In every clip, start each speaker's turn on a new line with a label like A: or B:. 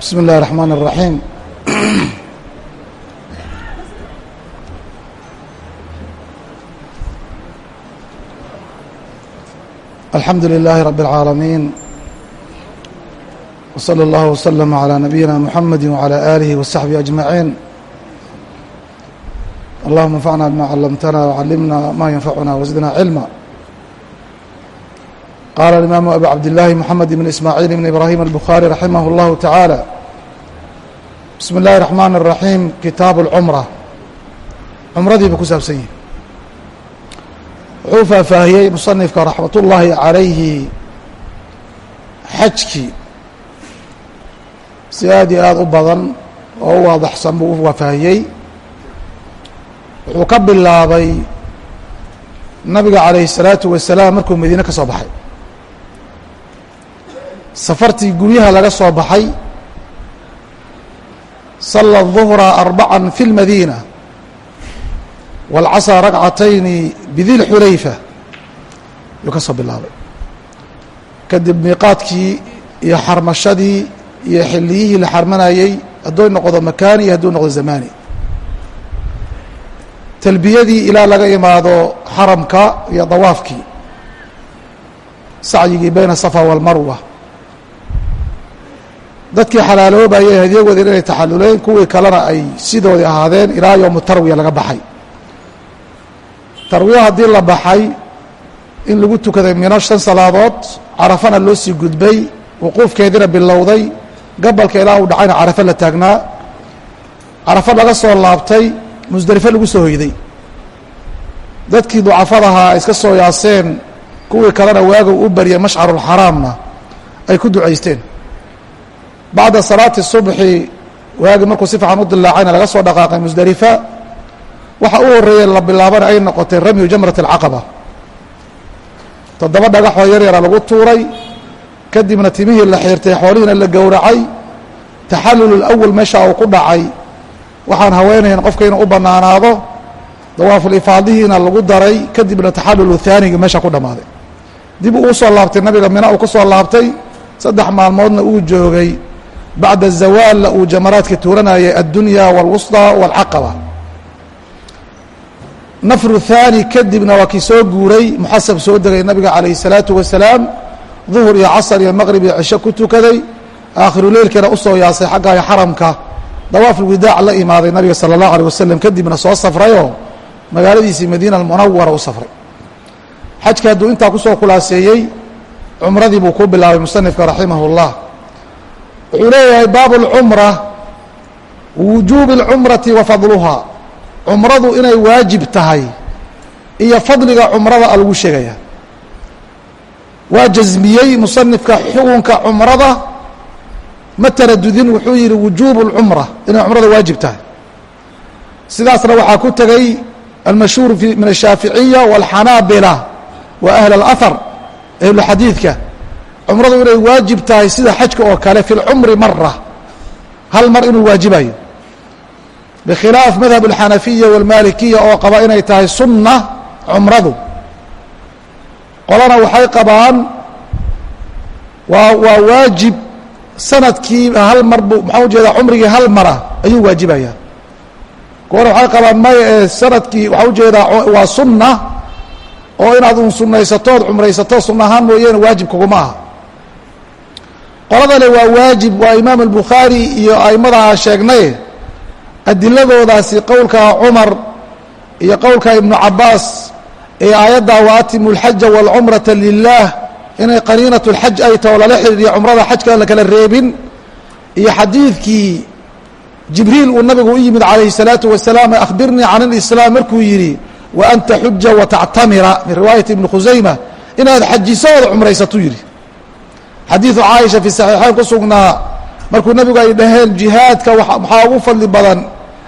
A: بسم الله الرحمن الرحيم الحمد لله رب العالمين وصلى الله وسلم على نبينا محمد وعلى آله وصحبه أجمعين اللهم انفعنا بما علمتنا وعلمنا ما ينفعنا وزدنا علما قال الإمام أبو عبد الله محمد بن إسماعيل بن إبراهيم البخاري رحمه الله تعالى بسم الله الرحمن الرحيم kitaaب الcمرة cمradii buu ku saabsan yahi wuxuu faahfaahiyey muصنifka raxmat ullaahi عalayhi xajkii si aad iyo aad u badan oo u waadaxsan buu u wafaahiyey wuxuu ka bilaabay nabiga عalayه الsalaaةu wasalaam markuu madiine ka soo baxay safartii guryaha laga soo baxay sala duhra arbacan fi lmadiina walcasaa ragcatayni bidilxulayfa yuu ka soo bilaabay. Kadib miiqaadkii iyo xarmashadii iyo xilliyihii la xarmanayey hadduu noqdo makaani iyo hadduu noqdo zamaani. Talbiyadii ilaa laga imaado xaramka iyo dawaafkii sacyigii bayna asafa waalmarwa dadkii xalaaloobayay hadyagoodin inay taxaluleen kuwii kalena ay sidoodii ahaadeen ilaa yowmu tarwiya laga baxay. Tarwiya haddii la baxay in lagu tukaday mino shan salaadood carafana loo sii gudbay wuquufkeediina bilowday gabalka ilaa uu dhacayna carafo la taagnaa. Carafo laga soo laabtay musdelifo lagu soo hoyday. Dadkii ducafadahaa iska soo yaaseen kuwii kalena waagow u baryay mashcarulxaraamna ay ku ducaysteen bacda salaati subxi waagi markuu si fiican u dilaacayna laga soo dhaqaaqay musdelifa waxa u horreeyey la bilaabana ay noqotay ramyu jamrat alcaqaba. Toddoba dhagaxoo yar yara lagu tuuray kadibna timihii la xiirtay xoolihiina la gowracay taxallul awal meesha uu ku dhacay. Waxaan haweenayn qofka inuu u bannaanaado dawaafulifaadihiina lagu daray kadibna taxallul haanigi meesha ku dhammaaday. Dib uu u soo laabtay nabiga mina uu ku soo laabtay saddex maalmoodna uu joogay bacda zawaalla uu jamaraadka tuuranayay addunya wاlwusطى wاlcaqaba nafru haani kadibna waa kii soo guuray muxasab soo degay nabiga calayh الsalaatu wasalaam duhur iyo casr iyo maqrib iyo cisho ku tukaday aakhiru leylkiina usoo yaasay xaggayo xaramka dawaaf ulwidaac la imaaday nabiga salى الlahu alيه wasalam kadibna soo safrayoo magaaladiisii madiina almunawara u safray xajka hadduu intaa kusoo khulaaseeyey cumradii buu ku bilaabay musanifka raximah اllah wuxuu leeyahay baabu اlcumra wujuubi اlcumrati wa fadluhaa cumradu inay waajib tahay iyo fadliga cumrada a lagu sheegaya waa jasmiyey musanifka xukunka cumrada ma taradudin wuxuu yihi wujuubu اlcumra inay cumrada waajib tahay sidaasna waxaa ku tegay almashhuur min الshaaficiya wاlxanaabila wa ahl اlأhar ahluxadiidka cumradu inay waajib tahay sida xajka oo kale fi lcumri mara hal mar inuu waajibayo. Bikhilaaf madhab alxanafiya walmalikiya oo qaba inay tahay sunna cumradu. Qolana waxay qabaan waa waa waajib sannadkii hal mar bu maxaa u jeedaa cumrigii hal mara ayuu waajibaya kuwana waxay qabaan maya ee sannadkii waxaa u jeedaa waa sunna oo inaad un sunaysatood cumraysato sunna ahaan mooyeene waajib kuguma aha qoladane waa waajib waa imaam albukhaari iyo a'immadaha sheegnay. Adiladoodaasi qowlka cumar iyo qowlka ibnu cabbaas ee aayaddaa wa atimu alxaja waalcumrata lilaah inay qaniinat lxaj ay taho lala xidhiiriyo cumrada xajka aan la kala reebin. Iyo xadiidkii jibriil uu nabigu u yimid calayhi salaatu wasalaam akhbirnii can alislaam markuu yidhi wa an taxuja wa tactamira min riwaayati ibni khusayma inaad xajiso ood cumraysatuu yidhi xadiidu caaisha fi saxiixayn ku sugnaa markuu nebigu ay dhaheen jihaadka maxaa ugu fadli badan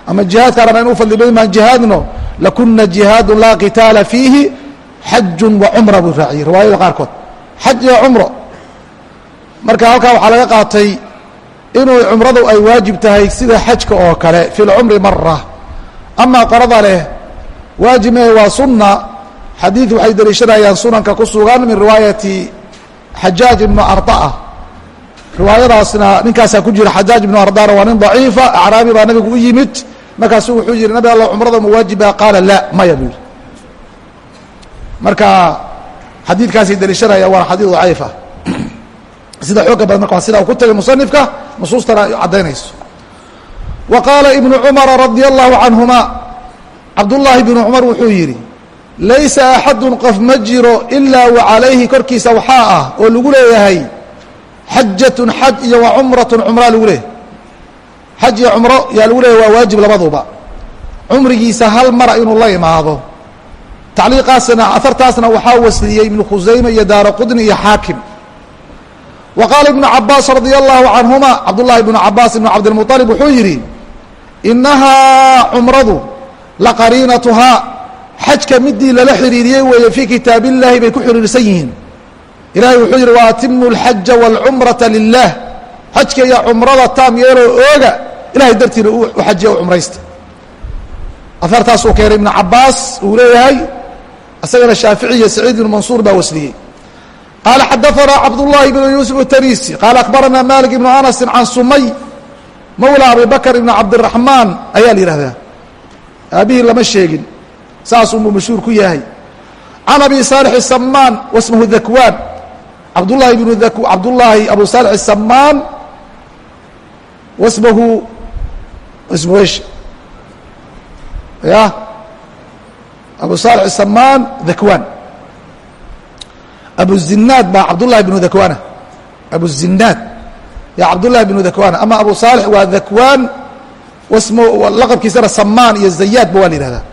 A: ama jihaadka arana inu fadli badan maan jihaadno lakuna jihaadu laa qitaala fiihi xajun wa cumra buu raaciyey. Riwaayada qaarkood xaj iyo cumro. Marka halkaa waxaa laga qaatay inuu cumradu ay waajib tahay sida xajka oo kale fi lcumri mara amaa qorada leh waajib mehe waa sunna. Xadiid waxay deliishanayaan sunanka ku sugan min riwaayati xajaaj ibnu arطa'a riwaayadaasna ninkaasaa ku jira xajaaj ibnu ardana waa nin daciifa acraabi baa nabigu u yimid. Markaasuu wuxuu yihi nabi alla cumrada mawaajiba qaala la maya buu yihi marka xadiidkaasay daliishanaya waana xadiid daciifa sida xooga badan marka waa sidaa ku tegay musanifka nusuustana caddaynayso. Wa qaala ibnu cumara radia allahu canhuma cabdullaahi bnu cumar wuxuu yidhi laysa axadun qof ma jiro ilaa wa calayhi korkiisa waxaa ah oo lagu leeyahay xajatun xaj iyo wa cumratun cumraa lagu leeyahay. Xaj iyo cumro yaa lagu leeyahay waa waajib labaduba. Cumrigiisa hal mara inuu la imaado. Tacliiqaasna ahartaasna waxaa wasliyey ibnu khusayme iyo daara qudni iyo xaakim. Wa qaala ibnu cabaas radia allahu canhuma cabdullahi ibnu cabaas ibnu cabdilmuطalib wuxuu yidhi inahaa cumradu laqariinatuhaa xajka midii lala xiriiriyey weeye fii kitaab illahi bay ku xiriirsan yihiin. Ilahay wuxuu yidhi waatimu اlxaja wاlcumrata lilah xajka iyo cumrada taam yeeloo ooga ilahay dartiina u xajiya u cumraysta. Ahartaasuu keenay ibnu cabaas uu leeyahay isagana shaafici iyo saciid ibnu mansuur baa wasliyey. Qaala xadaanaa cabdullahi bnu yuusuf tanisi qaala akhbarana malik ibnu anasin can sumay mawla abi bakr ibn cabdiraxmaan ayaa la yihahdaa aabihii lama sheegin saasuunbuu mashhuur ku yahay. Can abi saalix samaan wasmahu dakwaan cabdullahi bnu cabdullaahi abu saalix samaan wasmahu ismu esh ya abu saalix samaan dakwaan abuzinaad baa cabdullahi bnu dakwaana abuzinaad ya cabdullahi bnu dakwaana ama abu saalix waa dakwaan wasmo laqabkiisana samaan iyo zayaadba waa la yihahdaa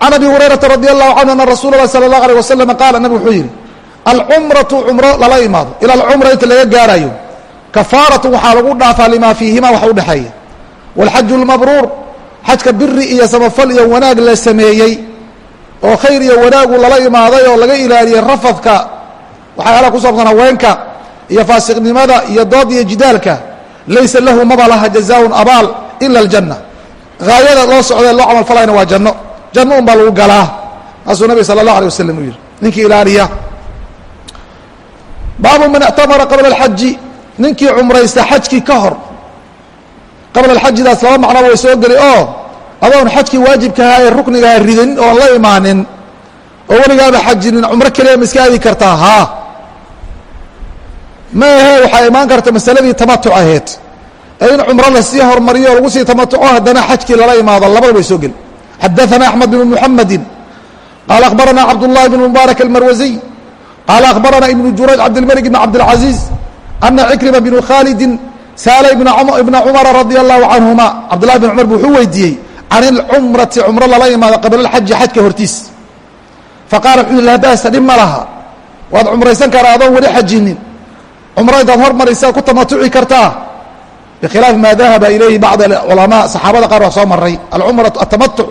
A: can abi hurayrata radi allahu canhu ana rasuula lahi sala allahu aleyh wasalam qaala nabigu wuxuu yidhi alcumratu cumro lala imaado ilaa alcumra inta laga gaaraayo kafaaratu waxaa lagu dhaafaa limaa fiihimaa waxa udhexeeya walxaju lmabruur xajka biri iyo samafal iyo wanaag la sameeyey oo khayr iyo wanaagu lala imaaday oo laga ilaaliyey rafadka waxyaalaha ku saabsan haweenka iyo faasiqnimada iyo dood iyo jidaalka laysa lahu maba laha jazaaun abaal ila aljanna gaayada loo socdee loo camalfalayna waa janno janno un baa lagu galaa. Taasuu nabig sala allah alay wasalam uu yihi ninkii ilaaliya. Baabu man ictamara qabla alxaji ninkii cumraysta xajkii ka hor. Qabla alxajidaas laba macnoba way soo geli oo adoon xajkii waajibkahaa ee ruknigaha ridin oon la imaanin. Oo weligaaba xajinin cumro keliya ma aadi kartaa. Haa ma ahe waxaa imaan karta masaladii tamatuc aheyd ee in cumro la sii hormariyo oo lagu sii tamatuco haddana xajkii lala imaado labada way soo geli xadaثana axmed bn mحamedi qaala akhbarana cabduلlahi bn mubaarak almarwaziy qaala akhbarana ibnu jurayj cabdilmalik ibn cabdilcaziiz ana cikrima bnu khaalidin saala ibna cumara radia allahu canhuma cabdullahi bn cumar bu wuxuu weydiiyey can ilcumrati cumro lala imaado qabla alxaji xajka hortiis faqaala wuxuu laa ba'sa dhib ma laha waad cumraysan karaa adoon weli xajinin cumro intaad hormaraysa ku tamatuci kartaa bikhilaafi maa dahaba ilayhi bacd culamaa saxaabada qaar waa soo maray alcumra atamatuc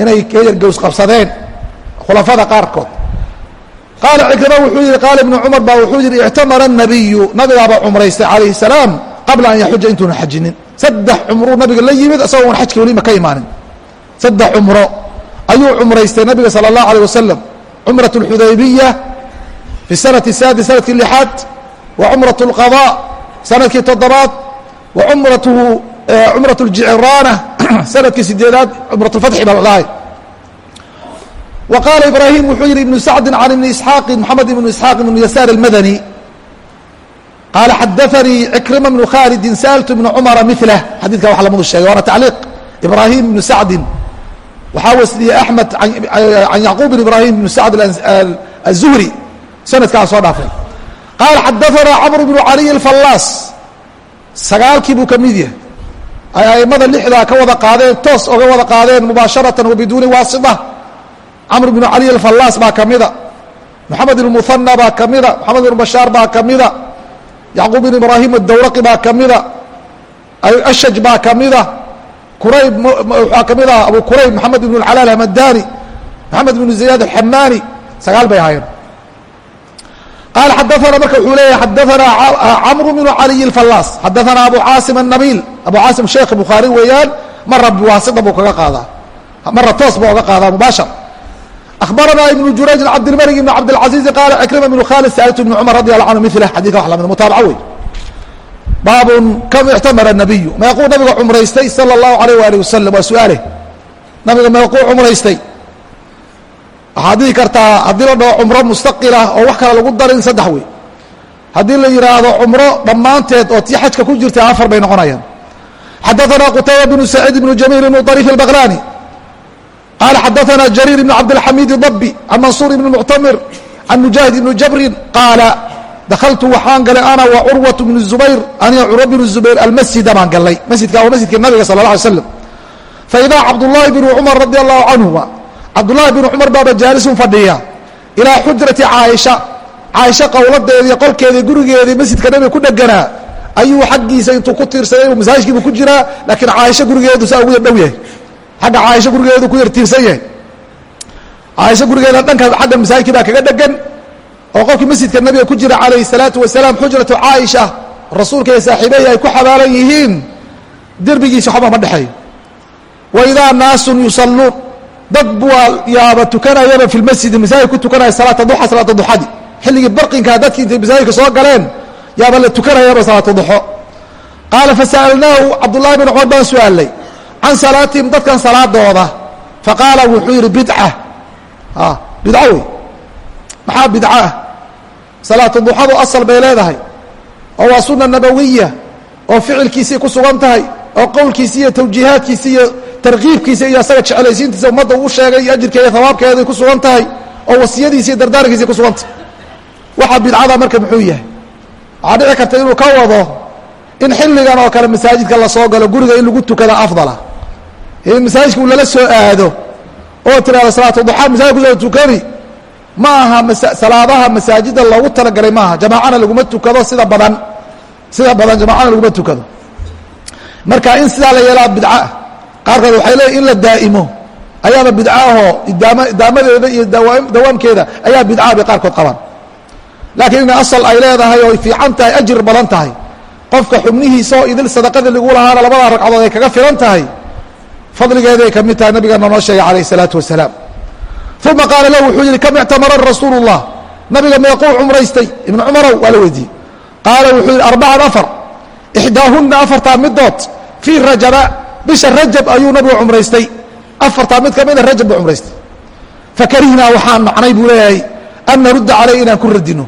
A: inay ka yar gows qabsadeen khulafada qaarkood qaala cikrima wuxuu yihi qaala ibnu cumar baa wuxuu yihi ictamara الnabiyu nabigaabaa cumraystay calayhi الsalaam qabla an yaxuja intuuna xajinin saddex cumruu nabiga la yimid isagoo un xajka welima ka imaanin saddex cumro ayuu cumraystay nabiga salى الlahu alيه wasalam cumraة اlxudaybiya fi sanati saadis sanadkii lixaad wa cumraة اlqaضاء sanadkii toddobaad wa cumratuhu cumraة اljicraana sanadkii sideedaad cumraة اlfatxi baa la dhahay wa qaala ibraahim wuxuu yihi ibnu sacdi can ibni isxaaqi moxamed ibnu isxaaq ibnu yasaar almadani qaala xadaanii cikrima bnu khaalidin sa'altu ibna cumara milah xadidka wax lamadu sheegay waana tacliiq ibraahim ibnu sacdin waxaa wasliyey axmed can yacquub bin ibraahim ibnu sacd aلzuhri sanadkaa soo dhaafay qaala xadaanaa camr bnu caliy alfallaas sagaalkii buu ka mid yahay ay aimada lixdaa ka wada qaadeen toos oga wada qaadeen mubaasharatan wa biduuni waasita camr bnu caliy alfallaas baa ka mida. Moxamed ibn muhanna baa ka mida. Moxamed ibn bashaar baa ka mida. Yacquub bin ibraahim adawraqi baa ka mida. Ashaj baa ka mida. Kurayb waxaa ka mid ah abu kurayb moxamed ibn اlcalaal hamadani moxamed ibn zayaad alxamaani sagaal bay ahaayeen qaala xadaana marka wuxuu leeyahay xadaanaa camru bnu caliy اfallaas xadaanaa abu caasim الnabiil abu caasim sheekh bukhaari weeyaan mara biwaasita buu kaga qaadaa mara toos buu oga qaadaa mubaashar akhbaranaa ibnu jurayj cabdilmalik ibn cabdilcaziizi qaala cikrima bnu khaalid saaltu ibnu cumar radi allahu canhu mila xadika wax lamid mutaabaco wey baabun kam ictamara nabiyu meequu nabiga cumraystay sala allahu alayh waalih wasalam waa su-aale nabiga meequu cumraystay waxaad dhihi kartaa haddii la dhaho cumro mustaqilah oo wax kale lagu darin saddex wey haddii la yidhaahdo cumro dhammaanteed oo tii xajka ku jirta afar bay noqonayaan xadaثna qtayba bnu saciid bnu jamiil bnu طariif الbaqlani qaala xadaثna jariir bn cabdاlxamid dabi can mansuur ibn muctamir can mujaahid ibni jabrin qaala dakaltu waxaan galay ana wa curwaة bnu zubayr aniga curwa bnu zubayr almasjida baan galay masjidka waa masjidka nabiga sal اla alay slam faidaa cabdullahi bnu cumar radi allahu canhuma cabdullahi bnu cumar baaba jaalisun fadhiya ilaa xujrati caaisha caaisha qowladeedii qolkeedii gurigeedii masjidka nabiga ku dheganaa ayuu xaggiisa intuu ku tiirsaday masaajkiibu ku jiraa laakiin caaisha gurigeedu saa ugu yar yahay. Xagga caaisha gurigeedu ku yar yahay. Caaisha gurigeeda dhanka xagga masaajidkii baa kaga dhegan oo qofkii masjidka nabiga ku jira calayhi salaatu wasalaam xujratu caaisha rasuulka iyo saaxiibehi ay ku xabaalan yihiin derbigiisa waxba ma dhexeeyo. Wa idaa naasun yusalluun dad yaaba tukanayaba fi lmasjidi masaajid ku tukanaya salaata duxa salaata duxadi. Xilligii barqinkaa dadkii intay masaajidka soo galeen yaaba la tukanayaba salaatu duxo. Qaala fasa'alnaahu cabdullahi bin cumar baan su'aalay can salaatihim dadkan salaadooda? Faqaala wuxuu yidhi bidca. Bidco wey. Maxaa bidco ah? Salaatu duxadu asal bay leedahay. Oo waa sunna nabawiya oo ficilkiisii ku sugan tahay oo qowlkiisi iyo tawjiihaadkiisi iyo tarkiibkiisa iyo asaga jeclaysiintiisa ummadda uu sheegay iyo ajirkeeda hawaabkeeday ku sugan tahay oo wasiyadiisi iyo dardaarkiisii ku sugan tahay. Waxa bidcada marka muxuu yahay? Waxaa dhici karta inuu ka wado in xilligan oo kale masaajidka la soo galo guriga in lagu tukada afdala. In masaajidka uu lala soo aado oo tirahdo salaatu duxaa masaajid ku soo tukani. Ma aha salaadaha masaajida loogu talagalay maaha jamaacana laguma tukado sida badan. Sida badan jamaacana laguma tukado marka in sidaa la yeelaa bidcaah qaarkood waxay leeyiin in la daa'imo ayaaba bidca ahoo idaam idaamadeeda iyo dawaamkeeda ayaa bidcaa bay qaarkood qabaan. Laakiin in asal ay leedahay oo fiican tahay ajir badan tahay. Qofka xubnihiisaoo idil sadaqadii lagu lahaana labada ragcadood ay kaga filan tahay fadligeeday ka mid tahay nabigeena noo sheegay calayh isalaatu wasalaam. Uma qaala lahu wuxuu yihi kam ictamara rasuulu llah nabiga meequu cumraystay. Ibnu cumarow waa la weydiiyey. Qaala wuxuu yihi arbacan afar ixdaahunna afartaa midood fii rajaba bisha rajab ayuu nabigu cumraystay afartaa mid kamida rajab buu cumraystay fakarihnaa waxaan nacnay buu leeyahay an narudda caleyh inaan ku radino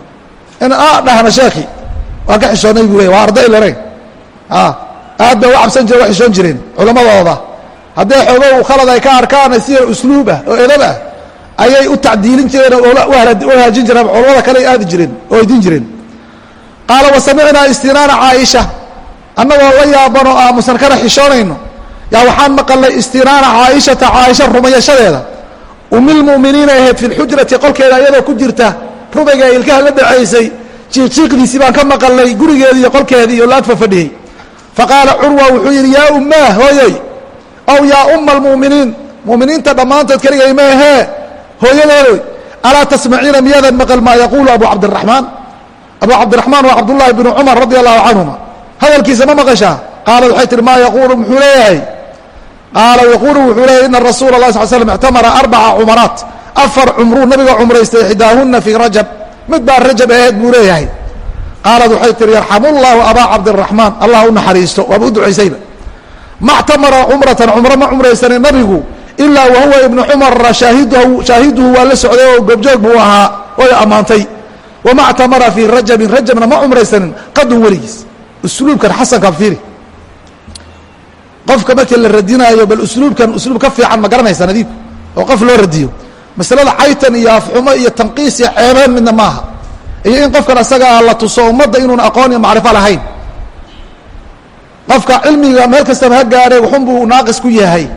A: in dhahna sheekhi waan ka xishoonnay buu leeyahy waa arday lene aad bay u cabsan jireen wa xishoon jireen culammadooda haddee xoogow khalad ay ka arkaan sida usluub ah oo edab ah ayay u tacdiilin jireen oo u hagaajin jireen culamada kale aadi jireen oo aydin jireen qaala wasamicnaa istinaana caaisha annagoo la yaabanoo aamusan kana xishoonayno. Yaa waxaan maqalnay istinaana caaishata caaisha rumayashadeeda. Umilmu'miniina ahayd fi lxujrati qolkeeda iyadoo ku jirta rumayga ilkaha la dhacaysay. Jiijiiqdiisii baan ka maqalnay gurigeedii iyo qolkeedii oo la agfa fadhiyey faqaala curwa wuxuu yidhi yaa ummaa hooyoy ow yaa umma almu'miniin mu'miniinta dhammaantood keligay ma ahee. Hooyadeedoy alaa tasmaciina miyaadan maqal maa yaquulu abu cabdiraxmaan abu cabdiraxmaan waa cabdullaahi bnu cumar radi allahu canhuma hadalkiisa ma maqashaa qaalad waxay tihi maa yaquulu muxuu leeyahay? Qaala yaquulu wuxuu leeyahy ina rasuula lah sal slm ictamara arbaca cumaraat afar cumruu nabiga cumraystay ixdaahuna fii rajab. Mid baa rajab aheed buu leeyahay. Qaalad waxay tihi yarxamu llahu abaa cabdiraxmaan allah u naxariisto waaba u ducaysayba ma ctamara cumratan cumro ma cumraysanin nabigu ilaa wahuwa ibnu cumara shaahiduhu waa la socday oo goobjoog buu ahaa way ammaantay. Wama ctamara fii rajabin rajabna ma cumraysanin qadun weligiis usluubkan xasanka fiiri qofka markii la radinaayo bal usluubkan usluub ka fiican ma garanaysa nadiibku oo qof loo radiyo masalada caytan iyo afxumo iyo tanqiis iyo ceebeen midna maaha iyo in qofkan asagaa la tuso ummadda inuun aqoon iyo macrifo lahayn qofka cilmiga meel kastaba ha gaadhay waxun buu naaqis ku yahay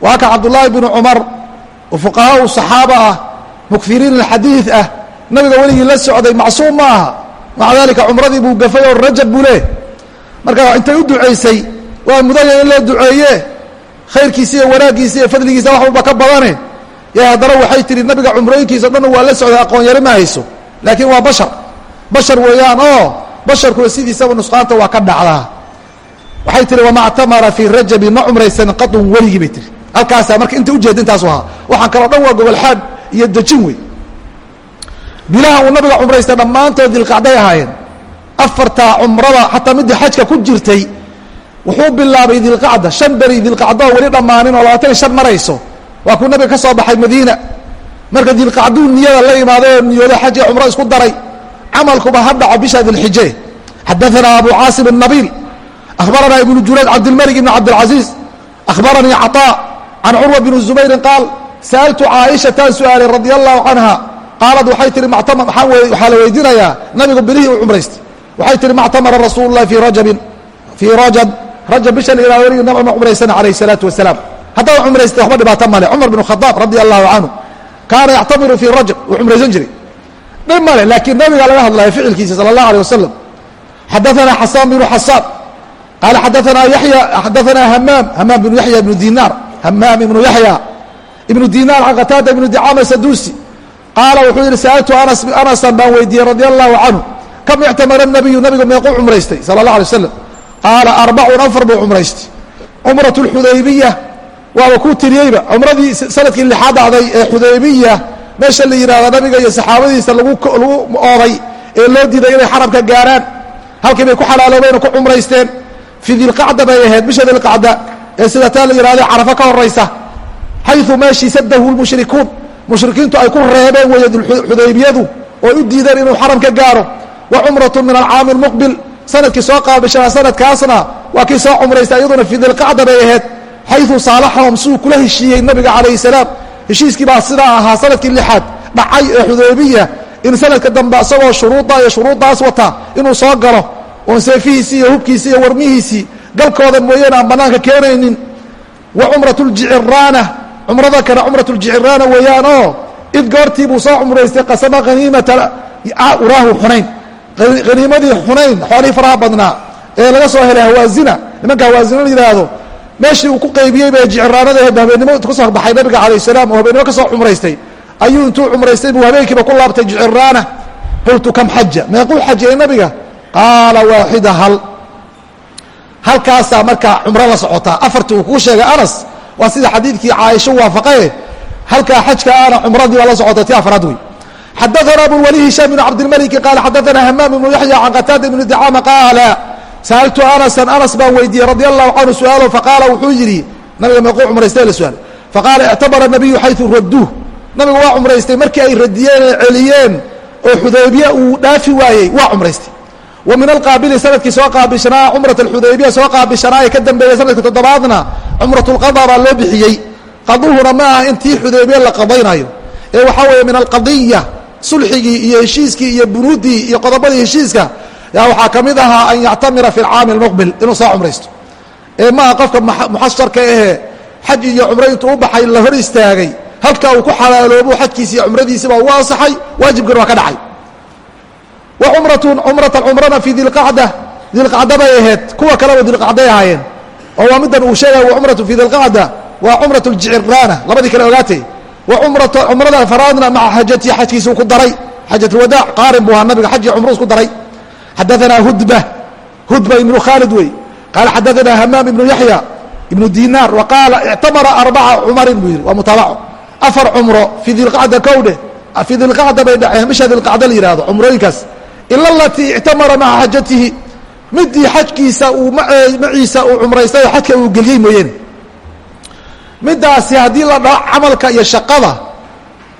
A: waa ka cabdullaahi binu cumar oo fuqahaa u saxaaba ah mukfiriin alxadiid ah nabiga weligii la socday macsuum ma aha maca dalika cumradii buu gafay oo rajab buu leh marka intay u ducaysay waa mudaya in loo duceeye khayrkiisa iyo wanaaggiisa iyo fadligiisa wax walba ka badane. Ya haddana waxay tihi nabiga cumrooyinkiisa dhan waa la socday aqoon yari ma hayso. Laakiin waa bashar. Bashar weeyaan oo basharkuna sidiisaba nusqaanta waa ka dhacdaa. Waxay tihi wama ctamara fii rajabin ma cumraysanin qadun weligii bay tihi halkaasaa marka inta ujeeda intaasu ahaa. Waxaan kaloo dhan waa gobolxaad iyo dejin wey bilaha uu nabiga cumraystay dhammaantood dilqacday ahaayeen afartaa cumrada xataa midii xajka ku jirtay wuxuu bilaabay dilqacda shan beri dilqacdo oo weli dhammaanin oo labaatan iyo shan marayso waa kuu nabiga ka soo baxay madiina marka dilqacduu niyada la imaaday oo niyooda xaj iyo cumro isku daray camalkuba ha dhaco bisha dilxije xadaanaa abu caasim الnabiil akhbaranaa ibnu jurayj cabdilmalik ibn cabdilcaziiz akhbaranii caطaa can curwa bn zubayrin qaal sa'altu caaishataan su'aalay radi allahu canha qaalad waxay tihi waxaa la weydiinayaa nabigu bilihii u cumraystay. Waxay tihi mactamara rasuul lahi fii rajabin fii rajab. Rajab bisha layihaho nabig ma cumraysana calayh salaatu wasalaam. Haddaad cumraystay waxba dhibaato male cumar bin khadaab radia allahu canhu kaana yactamiru fii rajab wuu cumraysan jiray. Dhib male laakiin nabigaa laga hadlaya ficilkiisa sala allah alيh wasalam xadaanaa xasaan binu xasaan. Qaala xadaanaa yaya xadaanaa hamaam hamaam binu yaya ibnu dinaar hamaam ibnu yaya ibnu dinaar can qataada ibnu dicaama sadusi qaala wuxuu yihi sa'altu anasan baan weydiiyey radi allahu canhu. Kam ictamara nabiyu nabigu meequu cumraystay? Sala اllah alay waslam qaala arbacun afar buu cumraystay. Cumrat اlxudaybiya waaba kuu tiriyeyba cumradii sannadkii lixaad dhacday ee xudaybiya meesha la yidhahdo nabiga iyo saxaabadiisa lagu ooday ee loo diiday inay xaramka gaaraan. Halkii bay ku xalaaloobeen oo ku cumraysteen. Fii dilqacda bay ahayd bisha dilqacda ee sida taa la yihahdo carafo ka horaysa xayu meeshii sadahu lmushrikuun mushrikiintu ay ku reebeen weeye xudaybiyadu oo u diideen inuu xaram ka gaaro. Wa cumratu min alcaami lmuqbil sannadkii soo qaabishaa sanadkaasna waa kii soo cumraystay iyaduna fii dilqacda bay ahayd xayu saalaxahum siduu kula heshiiyey nabiga calayh salaam. Heshiiskii baa sidaa ahaa sannadkii lixaad dhacay ee xudaybiya in sanadka dambe isagoo shuruudda iyo shuruuddaas wata inuu soo galo. Oon seefihiisii iyo hubkiisii iyo warmihiisii galkooda mooyeen aan bannaanka keenaynin. Wa cumrat ljiciraana cumrada kale cumrat ljiciraana weeyaan oo id goortii buu soo cumraystay qasama haniimata uraahu xunayn. Haniimadii xunayn xoolihii faraha badnaa ee laga soo helay hawaazina nimanka hawaazina la yidhaahdo meeshii uu ku qaybiyey bay jiciraanada habeenimo ka soo baxay nabiga calayh salaam oo habeenimo ka soo cumraystay. Ayuu intuu cumraystay buu habeenkiiba ku laabtay jiciraana qultu kam xaja meequu xajiyey nabiga qaala waaxida hal. Halkaasaa markaa cumro la socotaa afartii uu kuu sheegay anas waa sida xadiidkii caaisha waafaqaye halkaa xajka ana cumradii baa la socota ti afraad wey xadaana abulwali hishaam bn cabdilmaliki qaala xadaana hamaam ibnu yaxya can qataada ibni dicama qaala sa'altu anasan anas baan weydiiyey radi allahu canhu su'aalo faqaala wuxuu yidhi nabiga meequu cumraystay la su'aal faqaala ictabara nabiyu xayu raduuh nabigu waa cumraystay markii ay radiyeen ee celiyeen oo xudaybiya uu dhaafi waayey waa cumraystay. Wa min alqaabili sannadkii soo qaabishanaa cumrat alxudaybiya soo qaabishanaa ee ka dambeeyey sanadka toddobaadna cumrat lqada baa loo bixiyey. Qaduhuna ma aha intii xudaybiya la qadaynayo. Ee waxaa weeye min alqadiya sulxigii iyo heshiiskii iyo bunuuddii iyo qodobadii heshiiska yaa waxaa ka mid ahaa an yactamira fi lcaami almuqbil inuu soo cumraysto. Ee maaha qofka muxasharka ahee xaj iyo cumro intuu u la hor istaagay halkaa uu ku xalaaloobo xajkiisi iyo cumradiisiba ugu ansaxay waajibkana waa ka dhacay. Wa cumratun cumratan cumrana fii dilqacda dilqacda bay ahayd kuwa kaleba dilqacday ahaayeen oo waa middan uu sheegaya wa cumratu fii dilqacda waa cumrat ljiciraana labadii kale ogaatay cumrada faraadna maca xajatii xajkiisuu ku daray xajat lwadaac qaarin buu ahaa nabiga xaj iyo cumru isku daray. Xadaanaa hudba hudba ibnu khaalid wey. Qaala xadaanaa hamaam ibnu yaxya ibnu dinaar wa qaala ictamara arbaca cumarin buu yidhi waa mutaabaco afar cumro fii dilqacda kowdhe fii dilqacda bay dhaceen bisha dilqacda la yihahdo cumrooyinkaas. Ila alatii ictamara maca xajatihi midii xajkiisa uu maciisa uu cumraystay oo xajka uu geliyey mooyeene midaasi haddii la dhaco camalka iyo shaqada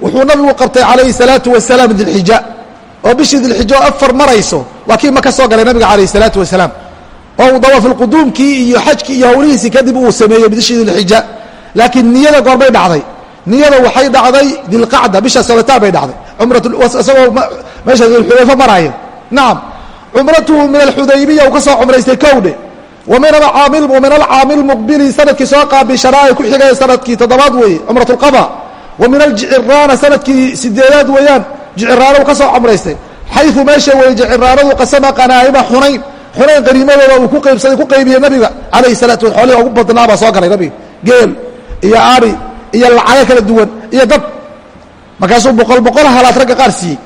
A: wuxuu nabigu qabtay calayhi salaatu wasalaam dilxija oo bishii dilxijo afar marayso waa kii maka soo galay nabiga calayh salaatu wasalaam. Oo uu dawaafilquduumkii iyo xajkii iyo hawlihiisii kadib uu sameeyey bishii dilxija laakiin niyada goorbay dhacday. Niyada waxay dhacday dilqacda bisha sabataan bay dhacday. Umratisagoo meesha dilxulayfo maraayo. Nacam cumratuhu min alxudaybiya uu ka soo cumraystay kowdhe wa min alcaami lmuqbili sannadkii soo qaabishanaa ay ku xigay sannadkii toddobaad weeye cumrat lqada wa min aljiciraana sannadkii sideedaad weeyaan jiciraana uu ka soo cumraystay. Xayu meesha weeye jiciraanadu qasama qanaa'ima xunayn. Xunayn qaniimadooda uu ku qaybsaday ku qaybiyey nabiga calayhi salatu wa xoolihi ugu badnaa baa soo galay nabiga. Geel iyo ari iyo lacago kala duwan iyo dad markaasuu boqol boqol halaad ragga qaar siiyey.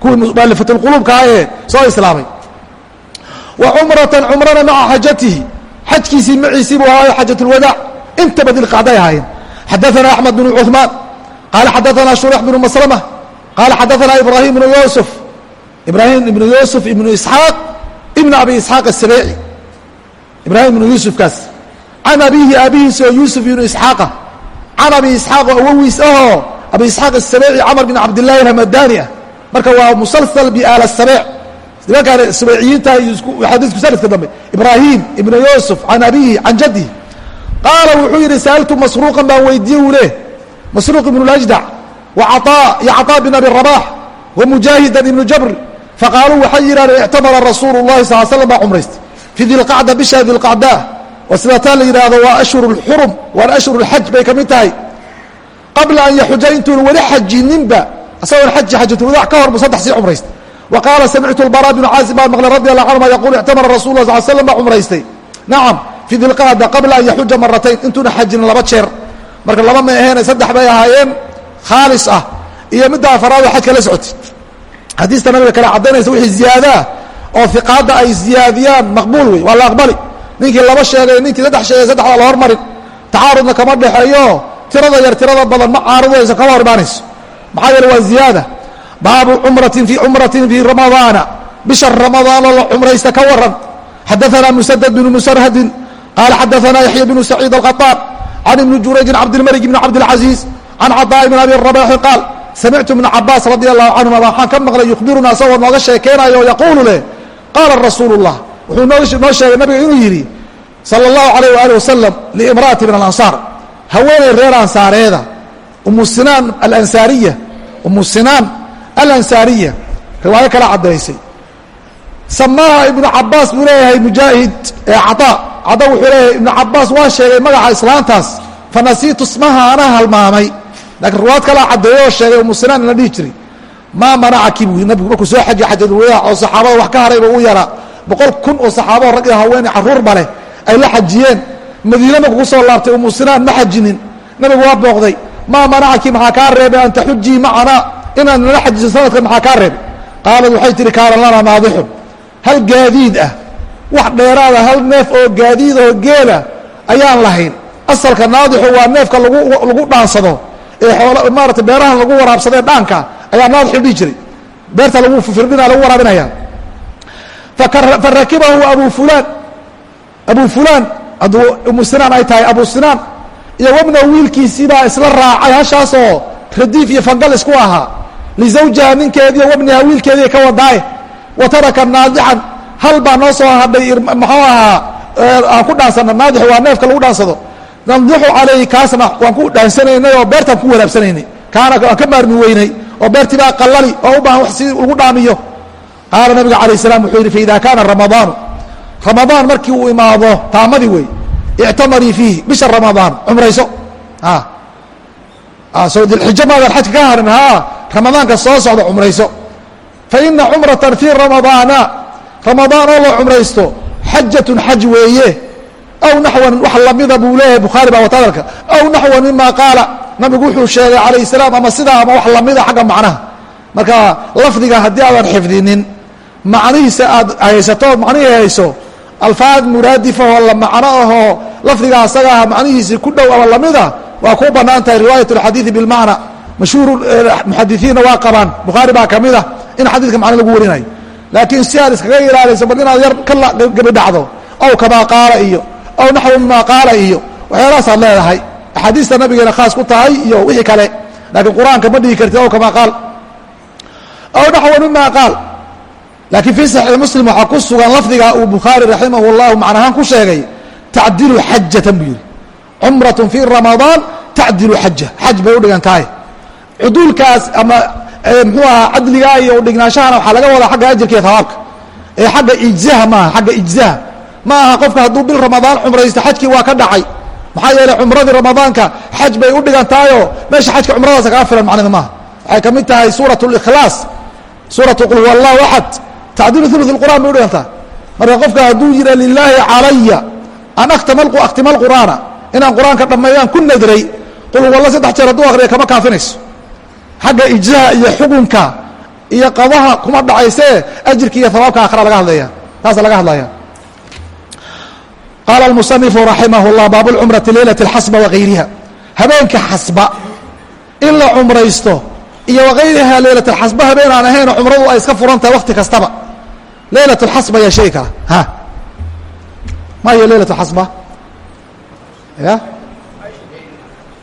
A: Kuwii mualifatulquluubka ah ee soo islaamay wa cumratan cumrana maca xajatihi xajkiisii maciisii buu ahaayo xajat lwadaac intaba dilqacday ahaayeen. Xadaana axmed bnu cuثmaan qaala xadaana shurx bnu maslama. Qaala xadaana ibrahim ibnu yusuf ibrahim ibnu yuusuf ibnu isxaaq ibn abi isxaaq asabeeci ibraahim ibnu yuusufkaas. Can abiihi aabihiisa oo yuusuf ibnu isxaaqa. Can abi isxaaq oo awowiis ahoo abi isxaaq asabeeci camar bin cabdillahi alhamadani ah marka waa musalsal biaal sabeec nimankaan subayciyiinta iyo xadiisku sanadka dambe. Ibraahim ibna yuusuf can abihi can jaddihi qaala wuxuu yidhi sa'altu masruuqan baan weydiiye uu leh masruuq ibnu lajdac wa caaa iyo caطaa bin abi rabax wa mujaahidan ibnu jabr. Faqaaluu waxay yidhahdeen ictamara rasuulu llahi sal l slam baa cumraystay fii dilqacda bisha dilqacdaa oo sidataan la yidhaahdo waa ashhuru lxurum waan ashhuru lxaj bay ka mid tahay. Qabla an yaxuja intuuna weli xajinninba isagoon xaji xajatulwadac ka hor bu saddex sii cumraysta wa qaala samictu lbara bnu caazib baan maqlay radi allah canhuma yaquul ictamara rasul lah sal slam baa cumraystay nacam fii dilqacda qabla an yaxuja maratayn intuuna xajinin laba jeer marka laba may aheene saddex bay ahaayeen khaalis ah iyo midda afaraadoo xajka la socotay xadiista nabiga kale caddaynaysa wixii ziyaadaa oo fiqaadda ay ziyaadiyaan maqbuul wey waa la aqbali ninkii laba sheegay ninkii saddex sheegay saddexda la hormarin tacaarudna kama dhexeeyo tirada yar tirada badan ma caaridayso kama hor imaanayso maxaa yeele waa ziyaada baabu cumratin fii cumratin fii ramadaana bisha ramadaanoo la cumraysta ka waran xadaanaa musadad bnu musarhadin qaala xadaanaa yaxya bnu saciid alkhaطaab can ibni jurayjin cabdilmalik bni cabdilcaziiz can caطaaءi bn abi rabaxi qaal samictu ibna cabaas radi allahu canhuma waxaan ka maqlay yukhbiruna isagoo nooga sheekeynayo oo yaquulu leh qaala rasuulu اllah wuxuu noo sheegay nabiga inuu yidhi salى اllahu alayh waali wasalam liimra'ati min alansaar haweeney reer ansaareeda umu sinaan alansaariya umu sinaan alansaariya riwaayo kala caddaysay. Samaaha ibnu cabaas buu leeyahay mujaahid ee caطaa cada wuxuu leeyahay ibnu cabaas waa sheegay magaca islaantaas. Fanasiitu smaha anaa halmaamay. Laakiin riwaayad kalaa caddeeyo oo sheegay umu sinaan ina dhihi jiray. Maa manacaki buu nabigu markuu soo xajiy xajadulwadaac oo saxaabada wax ka harayba u yaraa. Boqol kun oo saxaabao rag iyo haweeney carruurba leh ay la xajiyeen. Madiine markuu ku soo laabtay umu sinaan ma xajinin. Nabigu waa booqday. Maa manacaki maxaa kaa reebay? An taxujii macanaa inaad nala xajiso sanadkan maxaa kaa reebay? Qaalad waxay tihi kaana lanaa naadixun hal gaadiid ah wax dheeraada hal neef oo gaadiid oo geela ayaan lahayn. Asalka naadixu waa neefka lagu lagu dhaansado ee xool maarata beerahan lagu waraabsadee dhaanka ayaa naadixu dhihi jiray. Beerta lagu firdhina lagu waraabinaya farakibahu abu fulaan. Abu fulaan hadduu umu sinaan ay tahay abu sinaan. Iyo wabna wiilkiisiibaa isla raacay hashaasoo radiif iyo fangal isku ahaa lizawjiha ninkeediiyo wabniha wiilkeedii ka wadaaye wa taraka naadixan hal baa noo soo hadhay muxuu ahaa aan ku dhaansana naadix waa neefka lagu dhaansado namdixu calayhi kaasna waan ku dhaansanaynay oo beertaan ku waraabsanaynay kaana waan ka maarmi weynay oo beertii baa qalali oo u baahan wax si lagu dhaamiyo qaala nabiga alayh salam wuxuu yidhi faida kaana ramadaanu ramadaan markii uu imaado taamadii wey ictamarii fiihi bisha ramadaan cumrayso soo dilxijo maadan xajka ka harin ha ramadaanka soo socda cumrayso fa ina cumratan fii ramadaana ramadaan oo la cumraysto xajatun xaj weeye. Aw naxwan wax lamida buu leeyahay bukhaari baa wata hadalka. Aw naxwan mima qaala nabigu wuxuu sheegay calayh salaam ama sidaa ama wax lamida xagga macnaha. Marka lafdiga haddii aadan xifdinin macnihiisa aad haysato macnihii hayso alfaad muraadifahoo la macno ahoo lafdiga asaga ah macnihiisii ku dhow ama lamida waa kuu bannaan tahay riwaayat اlxadiiثi bilmacna mashhuur muxadisiinna waa qabaan bukhaari baa ka mid ah in xadiidka macno lagu warinayo laakiin si aad iskaga ilaalayso bal inaad yar ka gabi dhacdo aw kamaa qaala iyo aw naxwu mima qaala iyo waxyaalahaasaad leedahay axaadiista nabigeena khaas ku tahay iyo wixii kale laakiin qur'aanka ma dhigi kartid aw kamaa qaal aw naxwan mima qaal laakiin fii saxiix muslim waxaa ku sugan lafdiga uu bukhaari raximah اllahu macnahaan ku sheegay tacdilu xajatan buu yihi cumraة fii ramadaan tacdilu xaja xaj bay udhigan tahay cuduulkaas ama mxuu ahaa cadligaa iyo udhignaanshahana waxaa laga wadaa xagga ajirka iyo hawaabka ee xagga ijzaha maaha xagga ijzaha ma aha qofka hadduu bil ramadaan cumraysto xajkii waa ka dhacay maxaa yeeley cumradii ramadaanka xaj bay u dhigan tahayoo meesha xajka cumradaasa kaga filan macneed maaha waxay ka mid tahay suuraة اlikhlaas suuratu qul huwa allahu axad tacdiilu ulu اqur'an bay udhigan tahay marka qofka hadduu yidha lilaahi calaya an akhtima اlqur'aana inaan qur-aanka dhammeeyaan ku nadray qul huwalla saddex jeer hadduu akriya kama kaafinayso xagga ijzaha iyo xukunka iyo qadaha kuma dhacaysee ajirka iyo hawaabka aakhira laga hadlaya taasa laga hadlaya qaala almusanifu raximah llah baabu lcumrati leylati alxasba wagayriha habeenka xasba in la cumraysto iyo wagayriha leylat alxasba habeen aan ahayn cumradu ay iska furan tahay wakti kastaba. Leylat alxasba yaa sheegi kara ha. Ma leylat alxasba? Ya?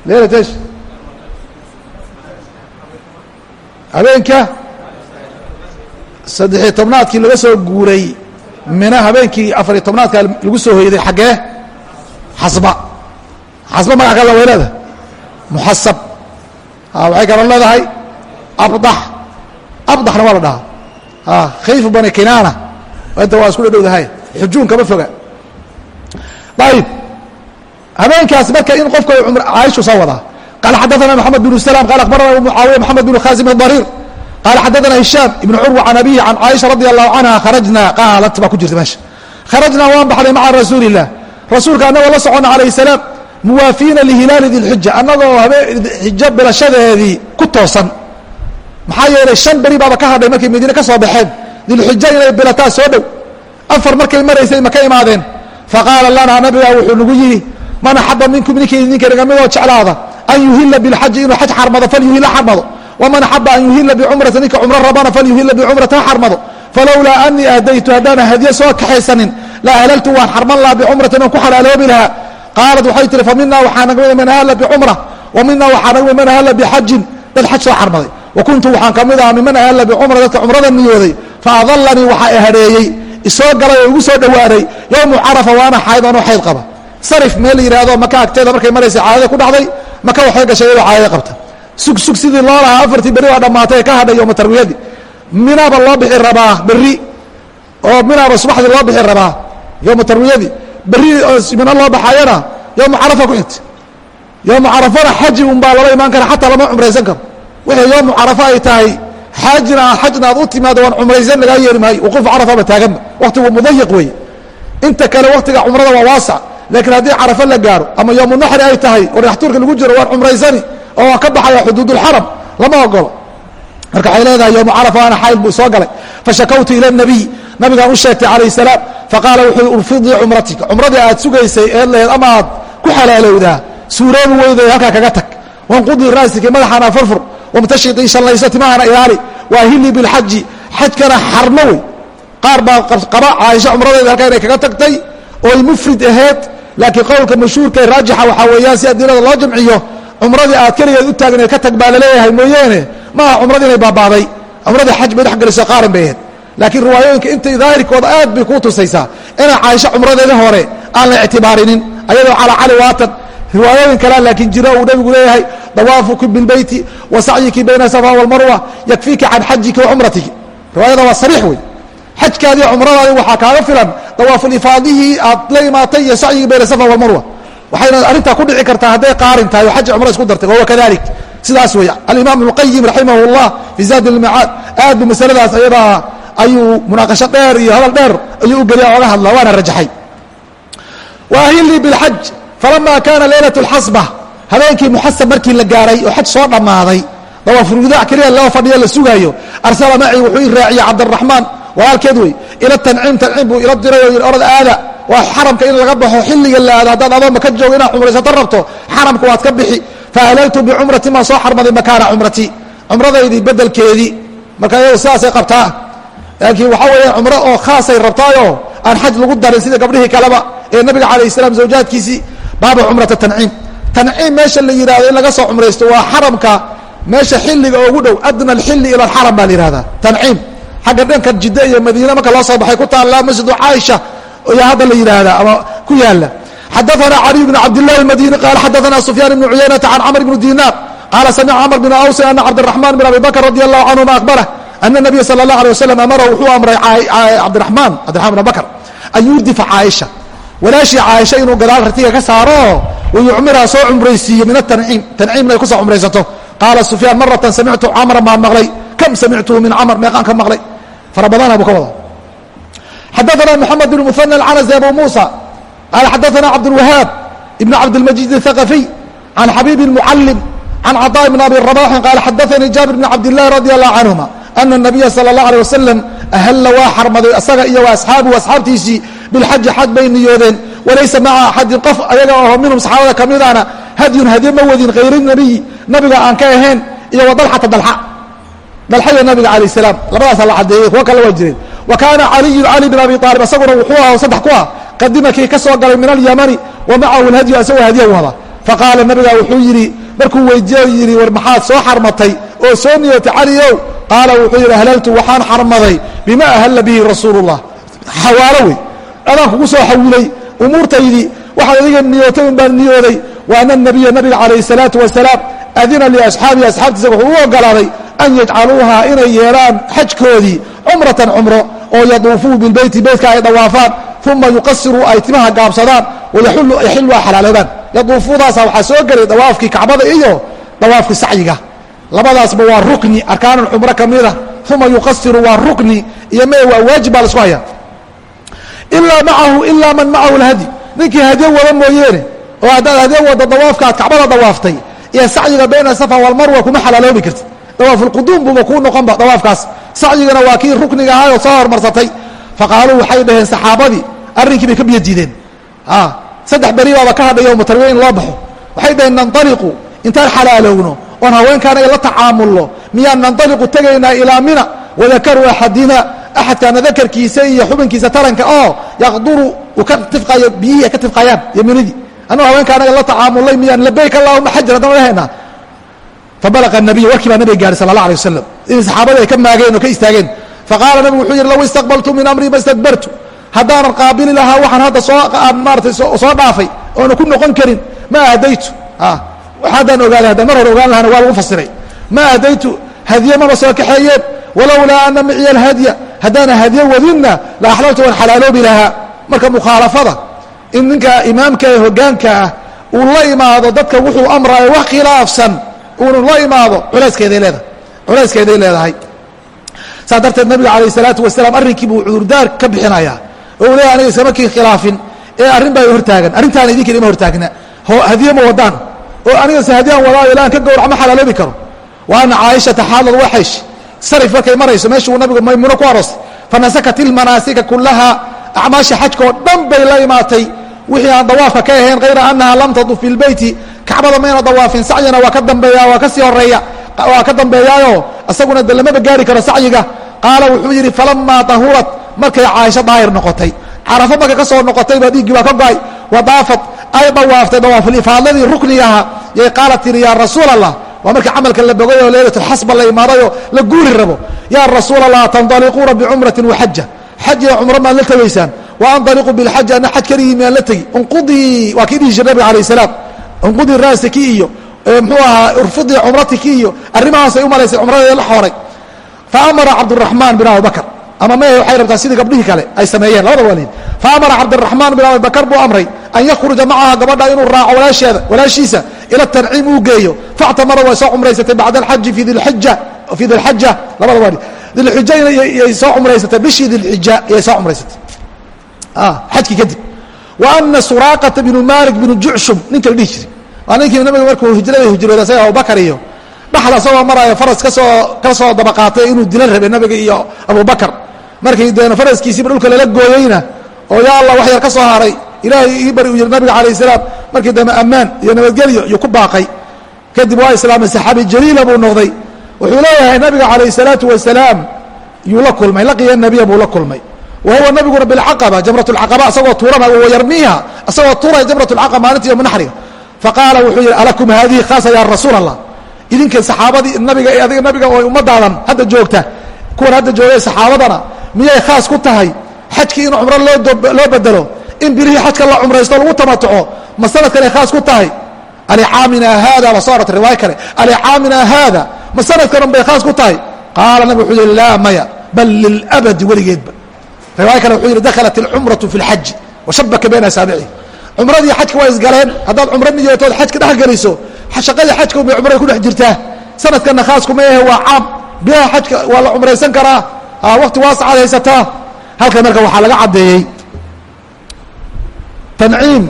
A: Leylat ish? Habeenka saddexiyo tobnaadkii laga soo guuray mina habeenkii afariyo tobnaadka lagu soo hoyday xaggee? Xasba. Xasba magac kale way leedahay. Muxasab. Waxay kaloo leedahay abdax. Abdaxna waa la dhahaa. Khayfu bani kinaana. Inta waa isku dhadhowdahay. Xujuun kama foga. Ayib habeenkaas marka in qofka caaishu soo wadaa qala xadaana maxamed bn slm qala abarana muaawiya maxamed bn khaasim darir qala xadaana hishaam ibn curwa can abihi can caaisha radi allahu canha kharajnaa qaalat baa ku jirta meesha kharajnaa waan baxnay maca rasuuli ilah rasuulka annagoo la socona calayh salaam muwaafiina lihilaali dilxuja annagoo xijo bilashadeedii ku toosan maxaa yeelay shan beri baaba ka hadhay markay madiine ka soo baxeen dilxuja inay bilataa soo dhow afar markay maraysay ma ka imaadeen faqaala lanaa nabigaa wuxuu nagu yidhi man axaba minkum ninkii idinka naga midoo jeclaada an yuhila bilxaji inuu xaj xarmado falyuhila xarmado waman axaba an yuhila bicumrati ninka cumro rabana falyuhila bicumrati ha xarmado falowlaa anii ahdaytu haddaana hadye soo kaxaysanin la ahlaltu waan xarman lahaa bicumratin aan ku xalaaloobi lahaa qaalat waxay tihi famina waxaa naga mida man ahalla bicumra wa mina waxaa naga mida man ahalla bixajin dad xaj soo xarmaday wa kuntu waxaan ka mid ahaa miman ahalla bicumra dadka cumrada niyooday faadallanii waxaa i hadheeyey isoo galay oo igu soo dhowaaday yowmu carafa waana xayd anoo xayd qaba sarif meel la yidhaahdo maka agteeda markay maraysa caadada ku dhacday maka waxay gashay iyadoo caadada qabta sug sug sidii loo lahaa afartii berri baa dhammaatay ee ka hadhay yowma tarwiyadii minaaba loo bixi rabaa berri. Oo minaaba subaxdii loo bixi rabaa yowma tarwiyadii berri mina loo baxayana yowma carafa ku xigta yowma carafana xaji un baa lala imaan kara xataa lama cumraysan karo. Wixii yowmu carafa ay tahay xaajina aad xajna aad u timaado waan cumraysan lagaa yeeri maayo. Wuquufu carafaba taaganba waktigu mudayiq weeye. Inta kale waktiga cumrada waa waasac laakiin haddii carafo la gaaro ama yowmu naxri ay tahay oo dhextuurka lagu jiro waan cumraysani oo waan ka baxaya xuduudulxaram lama ogolo marka waxay leedahay yowmu carafa ana xayl buu soo galay. Fashakawtu ila nabiy nabigaan u sheegtay calayh salaam faqaala wuxuu urfidii cumratika. Cumradii aad sugaysay eed laheed ama aad ku xalaalowdaa suuroobi weyday halkaa kaga tag. Wanqudii raasiki madaxaana furfur wamtashidii shallayso timahana ilaali waahilii bilxaji xajkana xarmo wey. Qaar baa qaba caaisho cumradeeda halkaa inay kaga tagtay ooy mufrid aheed laakiin qowlka mashhuurka ee raajixa waxaa weeyaan si adilada loo jamciyo cumradii aad keligeed u taagneed ka tag baa la leeyahay mooyeene maaha cumradii inay baabaaday cumradii xaj bay dhex qaaran bay aheed laakiin riwaayooyinka intay daahirkooda aad bay kuu tusaysaa inay caaisho cumradeeda hore aan la ictibaarinin ayadoo calaa cali waatan. Riwaayooyin kalea laakiin jiro uu nabigu leeyahay dawaafuki bilbeyti wa sacyiki bayna safa walmarwa yakfiika can xajiki wa cumratiki. Riwaayada waa sariix wey xajkaadi cumradaadi waxaa kaaga filan dawaafulifaadihii aad la imaatay iyo sacyigii bayna safar walmarwa waxayna arrintaa ku dhici kartaa hadday qaarin tahay oo xaja cumra isku dartay wahuwa kadalik. Sidaas weeya. Alimaam ibnuqayim raximah llah fii zaadi lmacaad aad bu masaladaas ayadaa ayuu munaaqasho dheer iyo hadal dheer ayuu u geliya oga hadlaa waana rajaxay. Waahilii bilxaj falama kaana leylat lxasba habeenkii muxasab markii la gaaray oo xaj soo dhammaaday dawaafulwidaac keliya loo fadhiyo la sugaayo arsala maci wuxuu ii raaciyey cabdiraxmaan walaalkeed wey. Ila tanciim tanciim buu ila diray oo yidhi orad aada waa xaramka in laga baxo xilliga la aado haddaad adoonba ka joogo inaad cumraysato rabto xaramka waad ka bixi. Faahlaltu bicumrati maa soo xarmaday makaana cumratii cumradaydii bedelkeedii marka iyado sidaasay qabtaa laakiin waxaa weeya cumro oo khaasay rabtaayoo aan xaj lagu darin sida gabdhihii kaleba ee nabiga calayh salaam zawjaadkiisii baaba cumrata tanciim tanciim meesha la yidhahdo in laga soo cumraysto waa xaramka meesha xilliga ugu dhow adna alxilli ila alxaram baa la yihahdaa tanciim xagga dhanka jidde iyo madiine marka loo soo baxay ku taallaa masjidu caaisha ayaa hadda la yidhaahdaa ama ku yaala xadaثna caliي بن cabdالlah الmadini qala xadaثna sufyaan بن cuyaynata can cmr بن dinar qala samica cmr بn awsi ana cabdالرaحman بn abi bakr radi الlahu canهuma akbarh ana الnabiya salى الlah alيه waslm amara wuxuu amray cabdiraحmaan cabdiraحman bn bakr an yurdifa caaisha walaashii caaisha inuu gadaal ratiga ka saaro wayucmiraha soo cumraysiiyo min atanciim tanciimna ay kusoo cumraysato qaala sufyaan maratan samictu camran baan maqlay kam samictuhu min camr meeqaan ka maqlay fara badana buu ka wada xadaثna mxamed بn mثنى اcanزي abu muسى qala xadaثna cabdالwahaab ibn cabdالmajid الثaqaفي can xabيb المcalم can caطاء بn abi رabaxi qala xadaثanii jaabir بn cabd الlahi radي الlah canهuma ana الnabiya salى الlaه عalيه waslm ahalla waa xarmaday isaga iyo asxaabuhu asxaabtiisii bilxaji xaj bay niyoodeen walaysa maca axadin qof ayaga oo minhum saxaabada ka midana hadyun hadye ma wadin hayr nabiyi nabiga aan ka ahayn iyo wa dalxata dalxa dalxa iyo nabiga calayh salaam labadaasa la cadeeyey kuwo kale waa jireen wa kaana caliyu cali bin abi aalib isaguna wuxuu aha saddex ku ah qadima kii ka soo galay min alyamani wa macahu lhadyu isagoo hadiya wada faqaala nabiga wuxuu yidhi markuu weydiiye yidhi war maxaad soo xarmatay oo soo niyotay caliow qaala wuxuu yidhi ahlaltu waxaan xarmaday bima ahalla bihi rasuulu اllah xawaalo wey adaan kugu soo xawilay umuurtaydii waxaad adiga niyootay un baan niyooday wa ana nabiya nabiga calayh الsalaatu wasalaam adina liasxaabihi asxaabtiisa wuxuu u ogolaaday an yajcaluuha inay yeelaan xajkoodii cumratan cumro oo yaduufuu bilbeyti beytka ay dhawaafaan uma yuqasiruu ay timaha gaabsadaan wayaxilu ay xalaaloobaan yaduufuudaasa waxaa soo gelay dawaafkii kacbada iyo dawaafkii sacyiga labadaasba waa rukni arkaanulcumro ka mida uma yuqasiru waa rukni iyo mee waa waajib baa la isku hayaa ilaa macahu ilaa man macahu lhadi ninkii hadyo wada mooyeene oo haddaad hadyo wada dawaafka aad kacbada dawaaftay iyo sacyiga bayna safa walmarwa kuma xalaaloobi karti dawaafulquduum buuba kuu noqonba dawaafkaas. Sacyigana waa kii rukniga ahaayoo soo hormarsatay. Faqaaluu waxay dhaheen saxaabadii arrinkii bay ka biyo diideen saddex beri baaba ka hadhay yowma tarwiya in loo baxo. Waxay dhaheen nandaliqu intaan xalaalowno oon haweenkaanaga la tacaamulno miyaan nandaliqu tegaynaa ilaa mina wadakaru axadina axadkaana dakarkiisa iyo xubinkiisa taranka oo yaqduru uu ka tifqayo biyihii ay ka tifqayaan iyo minidii annagu haweenkaanaga la tacaamulnay miyaan labayk allahuma xajan haddana lahaynaa fabalaqa nabiy warkii baa nabiga gaahay sala allah alay wasalam inay saxaabadii ay ka maageen oo ka istaageen faqaala nabigu wuxuu yidhi low istaqbaltu min amrii ma stadbartu haddaanan qaabili lahaa waxaan hadda soo maaratay soo dhaafay oona ku noqon karin ma ahdaytu haddaan ogaaday haddaan mar hore ogaan lahana waa lagu fasiray ma ahdaytu hadye maba soo kaxeeyeen walowlaa ana miciya alhadya haddaana hadye wadinna la axlaltu waan xalaaloobi lahaa marka mukhaalafada in ninka imaamka ee hogaanka ah uu la imaado dadka wuxuu amraayo wax khilaafsan uunu la imaado culayskeeday leedahay. Culayskeeday leedahay. Saas darteed nabiga calayh isalaatu wasalaam arrinkii buu cudurdaar ka bixinayaa. Oo u leeyahy aniga iskama kii khilaafin ee arrin baa hortaagan. Arrintaana idinkan ima hortaagna. Hadiye ma wadaan. Oo anigase hadiyaan wadaayo ilaan ka gowrac ma xalaaloobi karo. Wa ana caaishata xaalad waxaysh. Sarif markay marayso meeshuu nabigu maymuuno ku aroostay fanasakat ilmanaasika kulaha acmaasha xajka oo dhan bay la imaatay. Wixii aan dawaafka ka ahayn hayra anaha lam taduf fi lbeyti kacbada mayna dawaafin sacyina waa ka dambeeya waa ka sii horreeya waa ka dambeeyaayo isaguna de lamaba gaari karo sacyiga. Qaala wuxuu yidhi falamaa tahurat markay caaisho daahir noqotay. Carafo marka ka soo noqotay baa dhiiggii baa ka go'ay. Wadaafad ay dawaaftay dawaafulifaadadii rukniga ahaa yay qaala tiri yaa rasuul allah waa markii camalka la bogay oo leylatulxasba la imaadayoo la guuri rabo. Yaa rasuul allah tandaliquuna bicumratin waxaja xaj iyo cumro maad la tegaysaan wa andaliqu bilxaji ana xaj keligii miyaan la tegi unqudii waa kii dhihi jir nabiga alayh salaam unqudii raasiki iyo mxuu ahaa urfudii cumratiki iyo arrimahaasay u malaysay cumradeeda la xooray. Fa amara cabduraxmaan bin abubakr ama me waxay rabtaa sidii gabdhihii kale ay sameeyeen labada waalid fa amara cabdiraxmaan bin abibakr buu amray an yakhruja macaha gabadha inuu raaco walaasheeda walaashiisa ila tanciim uu geeyo. Factamara way soo cumraysatay bacda alxaji fi dilxaja labada waalid dilxija yay soo cumraysatay bishii dilxija yay soo cumraysatay. Xajkii kadib. Wa ana suraaqata binu malik binu jucshum ninka la dhihi jiray. waa ninkii nabiga markuu hijrada hijrooda isaga abubakar iyo dhaxda isagoo maraayo faras ka soo ka soo dabaqaatay inuu dilan rabay nabiga iyo abubakar markii deena faraskiisiiba dhulka lala gooyeyna oo yaa allah wax yar ka soo haray ilaahay ii bari uu yihi nabiga calayh salaam. Markii dambe ammaan iyo nabadgelyo iyuu ku baaqay. Kadib waa islaamay saxaabi jaliila buu noqday. Wuxuu leeyahay nabiga calayh salaatu wasalaam yuu la kulmay laqiya nabiya buu la kulmay. Wa huwa nabiguna bilcaqaba jamrat lcaqaba isagoo tuurana wa yarmiiha isagoo tuuraya jamrat lcaqaba maalinta yoma naxriga faqaala wuxuu yihi alakum haadihi khaasa ya rasuul allah idinka saxaabadii nabiga adiga nabiga oo ummadaadan hadda joogta kuwan hadda joogay saxaabadana miyay khaas ku tahay xajkii in cumro loo bedelo in birihii xajka la cumraysto lagu tamatuco ma sanadkanay khaas ku tahay alicaamina haada ba soo arortay riwaayo kale alicaamina haada ma sanadkan un bay khaas ku tahay qaala nabig wuxuu yihi laa maya bal lilabadi weligeedba riwaayo kale wuxuu yihi dakhalat ilcumratu fi lxaji washabaka bayna asaabicihi cumradii xajka waa isgaleen haddaad cumro niyootood xajka dhex geliso shaqadii xajka bay cumrada ku dhex jirtaa. Sanadkanna khaas kuma yahe waa caam. Biyaha xajka waa la cumraysan karaa. Wakti waasacaad haysataa. Halkan marka waxaa laga caddeeyey tanciim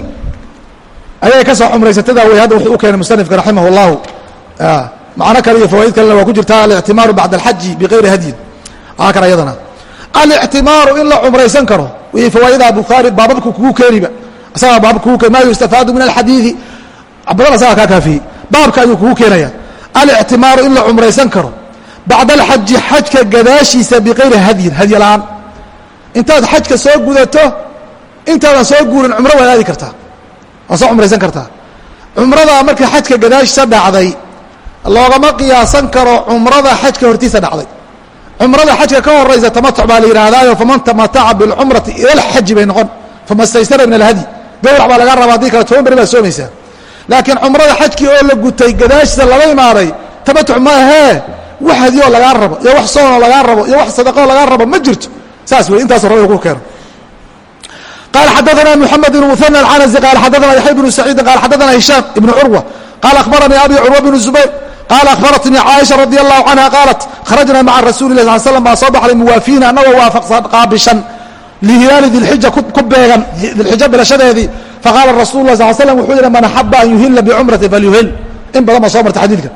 A: ayay ka soo cumraysatadaa wey hadda wuxuu u keenay musanifka raximah اllahu macno kale iyo fawaaid kalena waa ku jirta alictimaaru bacda alxaji bigayri hadyin waxaa kale ayadana. Alictimaaru in la cumraysan karo wii fawaa'idaha bukhaari baababka kugu keeniba isagaa baabka kugu keen ma yustafaadu min alxadiidi. Badan asagaa kaa kaafiyey baabka ayuu kugu keenaya. Alictimaaru in la cumraysan karo. Bacda alxaji xajka gadaashiisa bikayri hadyin hadya la'aan. Intaad xajka soo gudato intaadan soo guurin cumro waad aadi kartaa waad soo cumraysan kartaa cumradaa markii xajka gadaashiisa dhacday loogama qiyaasan karo cumrada xajka hortiisa dhacday. Cumrada xajka ka horaysa tamatuc baa la yidhaahdaayo faman tamataca bilcumrati ila lxaji bay noqon. Fama staysara min alhadyi gawrac baa laga rabaa haddii kale toban beri baad soomaysaa. Laakiin cumrada xajkii oo la gutay gadaashiisa lala imaaday tabatuc ma ahee wax hadiyoo lagaa rabo iyo wax soonoo lagaa rabo iyo wax sadaqoo lagaa rabo ma jirto. Saas wey intaasoo rabi lagu keeno. Qaala xadaanaa mxamed bn muhanى alcanasi qaala xadaanaa yaxya bnu saciidin qaala xadaanaa hishaam ibnu curwa qaala akhbaranii abi curwa bnu zubayr qaala akhbaratnii caaisha radi allahu canha qaalat kharajnaa maca rasuuli lah sal slam baa soo baxday muwaafiina anagoo waafaqsan qaabishan lihilaali dilxija ku beegan dilxija bilashadeedii faqaala rasul lah sal slm wuxuu yihi man axaba an yuhila bicumrati falyuhil in badan baa soo marta xadiidka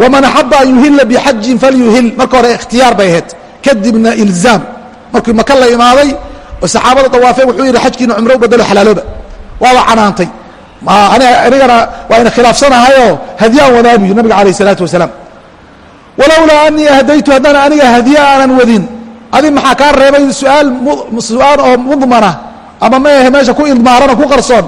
A: waman axaba an yuhila bixajin falyuhil marka hore ikhtiyaar bay ahayd kadibna ilzaam markii maka la imaaday oo saxaabada dawaafeen wuxuu yidhi xajkiina cumro u badalo xalaalooba waaba canaantay anigana waa yna khilaafsanahayoo hadyaan wadaa bu yiri nabiga alayh الsalaatu wasalaam walowlaa anii ahdaytu haddana aniga hadye aanan wadin adi maxaa kaa reebay suaal oo mudmana ama maahe meesha ku ilmaarana ku qarsoon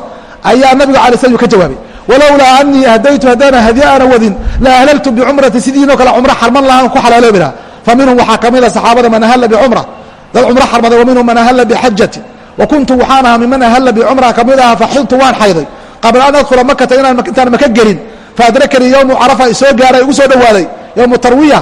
A: ayaa nabiga alay slam ka jawaabay. Walowlaa anii ahdaytu haddana hadye aanan wadin la ahlaltu bicumrati sidiinoo kale cumro xarman lahaan ku xalaaloobi laha fa minhum waxaa ka mida saxaabada man ahalla bicumra dad cumro xarmaday wa minhum man ahalla bixajati wa kuntu waxaan ahaa miman ahalla bicumra ka mid aha faxiltu waan xayday. Qabla an adkhula makata intaan maka gelin faadrakanii yowmu carafa isoo gaaray igu soo dhowaaday yowmu tarwiya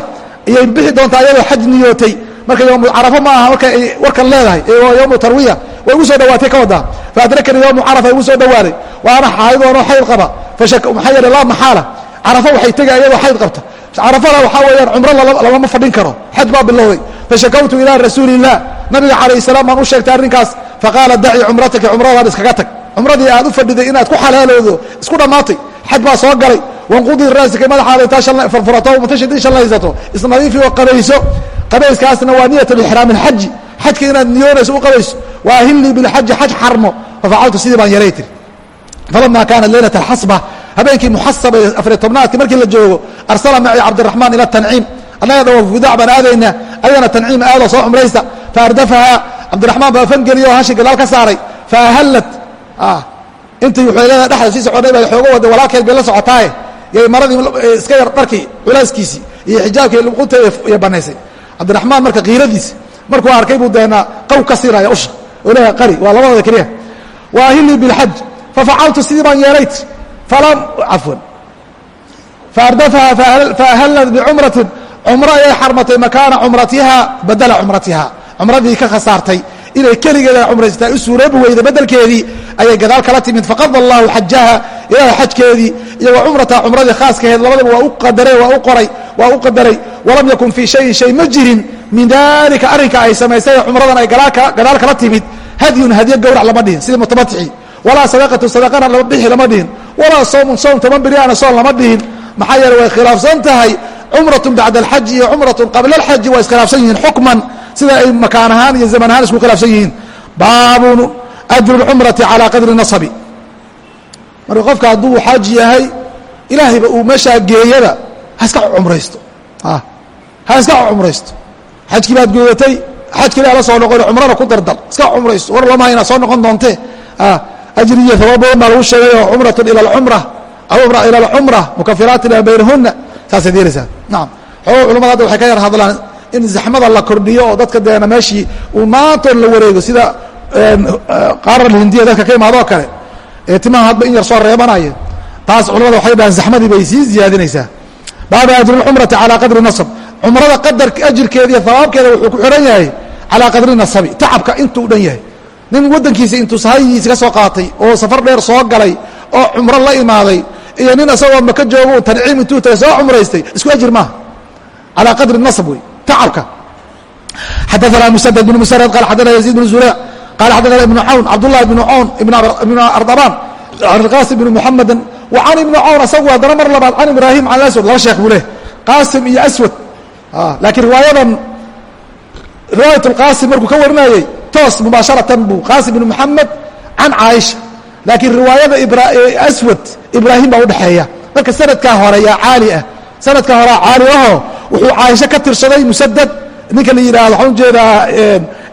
A: iyay bixi doontaa iyadoo xaj niyootay marka yowmu carafo ma aha marka ay warkan leedahay yowmu tarwiya way igu soo dhawaatay ka wadaa faadrakanii yowmu carafa igu soo dhowaaday wa ana xaayidoonoo xayd qaba. Maxaa yeele laa maxaala. Carafo waxay tegay iyadoo xayd qabta. Carafada waxaa weeyaan cumro lamama fadhin karo. Xaj baa bilowday. Fashakawtu ilaa rasuuli illah nabiga calayh salaam baan u sheegtay arrinkaas. Faqaala dacii cumrataki cumradaan iskaga tag. Cumradii aad u fadhiday inaad ku xalaalowdo isku dhammaatay xaj baa soo galay. Wanqudii raasika madaxaada intaa farfurato mutashidii shallaysato isnadiifi oo qabayso qabayskaasna waa niyat lixraam alxaji xajka inaad niyoonayso u qabayso wa ahilnii bilxaji xaj xarmo fafacaltu sidii baan yaray tiri. Falama kaanat leylat alxasba habeenkii muxasaba ee afariy tobnaadki markii la joogo arsala maci cabdiraxmaan ila tanciim annaga dawaafgudac baan aadaynaa ayagana tanciim aadoo soo cumraysta faardafahaa cabdiraxmaan baa fangeliyo oo hashi gadaal ka saaray. Faahallad intii wuxuu leedahay dhexda sii soconay baa xoogo wada walaalkeed bay la socotaaye. Yay maradii iska yar dharkii culaaskiisii iyo xijaabkii luqunta iyo banaysay cabdiraxmaan marka kiiradiisi markuu arkay buu deena qaw ka siiraya usha. Oo qari waa labadooda keliya. Wa ahilii bilxaj fafacaltu sidii baan yeelayt falam cafwan faardafaha faahallad bicumratin cumro ayay xarmatay makaana cumratiha badala cumratiha cumradii ka khasaartay. Inay keligeeda cumraystaa u weyda bedelkeedii ayay gadaal kala timid. Faqada allahu xajaha ilaahay xajkeedii iyo wa cumrataha cumradii khaaskaheed labadaba waa u qadare waa u qoray waa u qadaray. Walam yakun fii shayin shay ma jirin min dalika arrinka ay samaysay cumradan ay gadaal kala timid. Hadyun hadyo gowrac lama dhihin sidii mutamatixii walaa sadaqatu sadaqana lama bixi lama dhihin. Walaa soomun soom toban beriana soon lama dhihin. Maxaa yeele way khilaafsan tahay. Cumratun bacda alxaji iyo cumratun qabla alxaji waa iskhilaafsan yihiin xukman. Sida ay makaan ahaan iyo zaman ahaan isku khilaafsan yihiin. Baabun ajru lcumrati calaa qadri nasabi marka qofka hadduu xaaji yahay ilaahayba uu meeshaa geeyaba ha iska cumraysto. Ha iska cumraysto. Xajkii baad goodatay xajkii baa la soo noqon cumrana ku dardar iska cumraysto. War lama inaad soo noqon doontee. Ajri iyo sabab badan baa lagu sheegay oo cumratun ila alcumra aw cumra ila alcumra mukafiraatin lima baynahuna saasaad yeelaysaa nacam xoogo culamada hadda waxay ka yar hadlaan in zaxmada la kordhiyo oo dadka deena meeshii uu maantoon la wareego sida qaarar hindiya dadka ka imaadoo kale ee timaha hadba in yar soo reebanaya taas culamada waxay dhahaan zaxmadii bay sii ziyaadinaysaa. Baaba ajricumrati calaa qadri nasab. Cumrada qadarka ajirkeeda iyo hawaabkeeda wuxuu ku xidhan yahay calaa qadri nasabi tacabka intuu dhan yahay. Nin waddankiisa intuu sahayhiisaga soo qaatay oo safar dheer soo galay oo cumro la imaaday iyo nin isagoo maka joogo tanciim intuu tagay soo cumraystay isku ajir maaha calaa qadri nasab wey tacabka. Xadaanaa musadad bn musarad qaal xadana yaziid bn zura qala xadana ibnu cawn cabdulahi ibnu cawn ibnu ardaban qaasim ibnu muxamedin wa can ibnu cawn asagu haddana mar labaad can ibraahim can aswad laba sheekh buu leh qaasim iyo aswad laakiin riwaayadan riwaayat lqaasim markuu ka warinayey toos mubaasharatan buu qaasim ibnu muxamed can caaisha laakiin riwaayada aswad ibraahim baa udhexeeya marka sanadkaa hore yaa caali ah sanadkaa horea caali aho wuxuu caaisho ka tirsaday musadad ninka la yidhahdo waxaan u jeedaa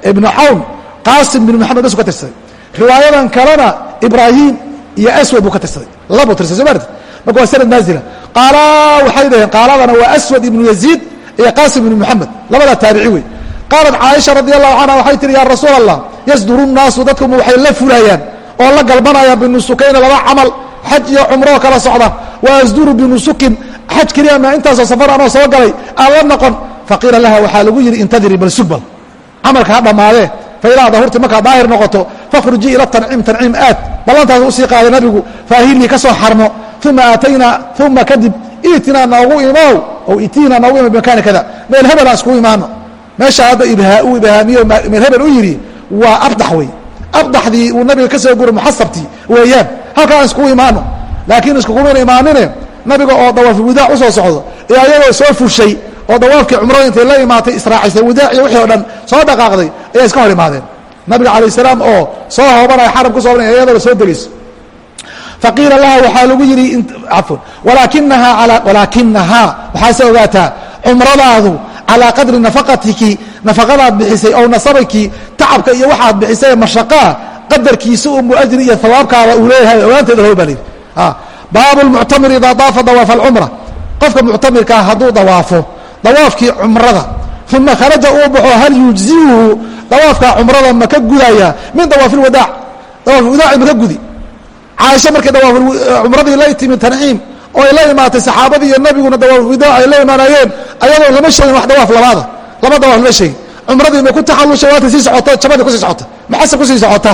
A: ibnu cawn qaasim bin maxamed bas ka tirsaday. Riwaayadan kalena ibraahim iyo aswad buu ka tirsaday. Labu tirsaday soo maarti marka waa sanad naazila. Qaala waxay dhaheen qaaladana waa aswad ibnu yaziid iyo qaasim ibnu maxamed labadaa taabici wey qaalat caaisha radi allahu canha waxay tihi ya rasuul allah yasduru nnaasu dadkuma waxay la fulayaan oo la galbanayaan binusukayna laba camal xaj iyo cumroo kala socda. Wa asduru binusukin xaj keliya ma intaasoo safar anoo soo galay aan la noqon. Faqiila laha waxaa lagu yidhi intadirii bal sugbal. Camalka ha dhammaadee faidaa dahurti markaa daahir noqoto fakhrujii ila tanciim tanciim aad ballantaas u sii qaaday nabigu faahilii ka soo xarmo uma aataynaa uma kadib itinaa noogu imow o itiinaa noogu imo bimakaani kada meel hebel aan iskugu imaano meesha hadda uu ibhaamiyo meel hebel u yidhi waa abdax wey abdaxdii uu nabiga ka soo guray muxasabtii weeyaan halka aan iskugu imaano laakiin iskugumana imaanine nabiga oo dawaaf widaac u soo socdo ee ayagoo soo fushay oo dawaafkii cumrada intay la imaatay israacisay widaac iyo wixii o dhan soo dhaqaaqday ayay iska hor imaadeen. Nabiga calayh salaam oo soo hoobanaya xaram ku soobanaya iyadooba soo degayso faqiila laha waxaa lagu yidhi cafwan walaakinahaa walaakinahaa waxaase ogaataa cumradaadu calaa qadri nafaqatiki nafaqadaad bixisay ow nasabaki tacabka iyo waxaad bixisay mashaqaa qadarkiisa unbu ajri iyo hawaabkaada uu leeyahay ogaanteeda hoo baa layidhi baabu lmuctamir idaa daafa dawaafa alcumra. Qofka muctamirkaa hadduu dawaafo awaafkii cumrada. Uma kharaja uu baxo hal yujziuhu? Dawaafkaa cumrada ma ka gudaya. Min dawaafilwadaac dawaafwadaaci maka gudi. Caaisha markay eh, cumradii la timi tanciim oo ay la imaatay saxaabadii iyo nabiguna dawaafwadaac ay la imaanayeen ayadoo lama sheegin wax dawaaf labaada. Laba dawaaf lama sheegin. Cumradii may ku taxallushay waata sii socota jabadii ku sii socota maxasa ku sii socota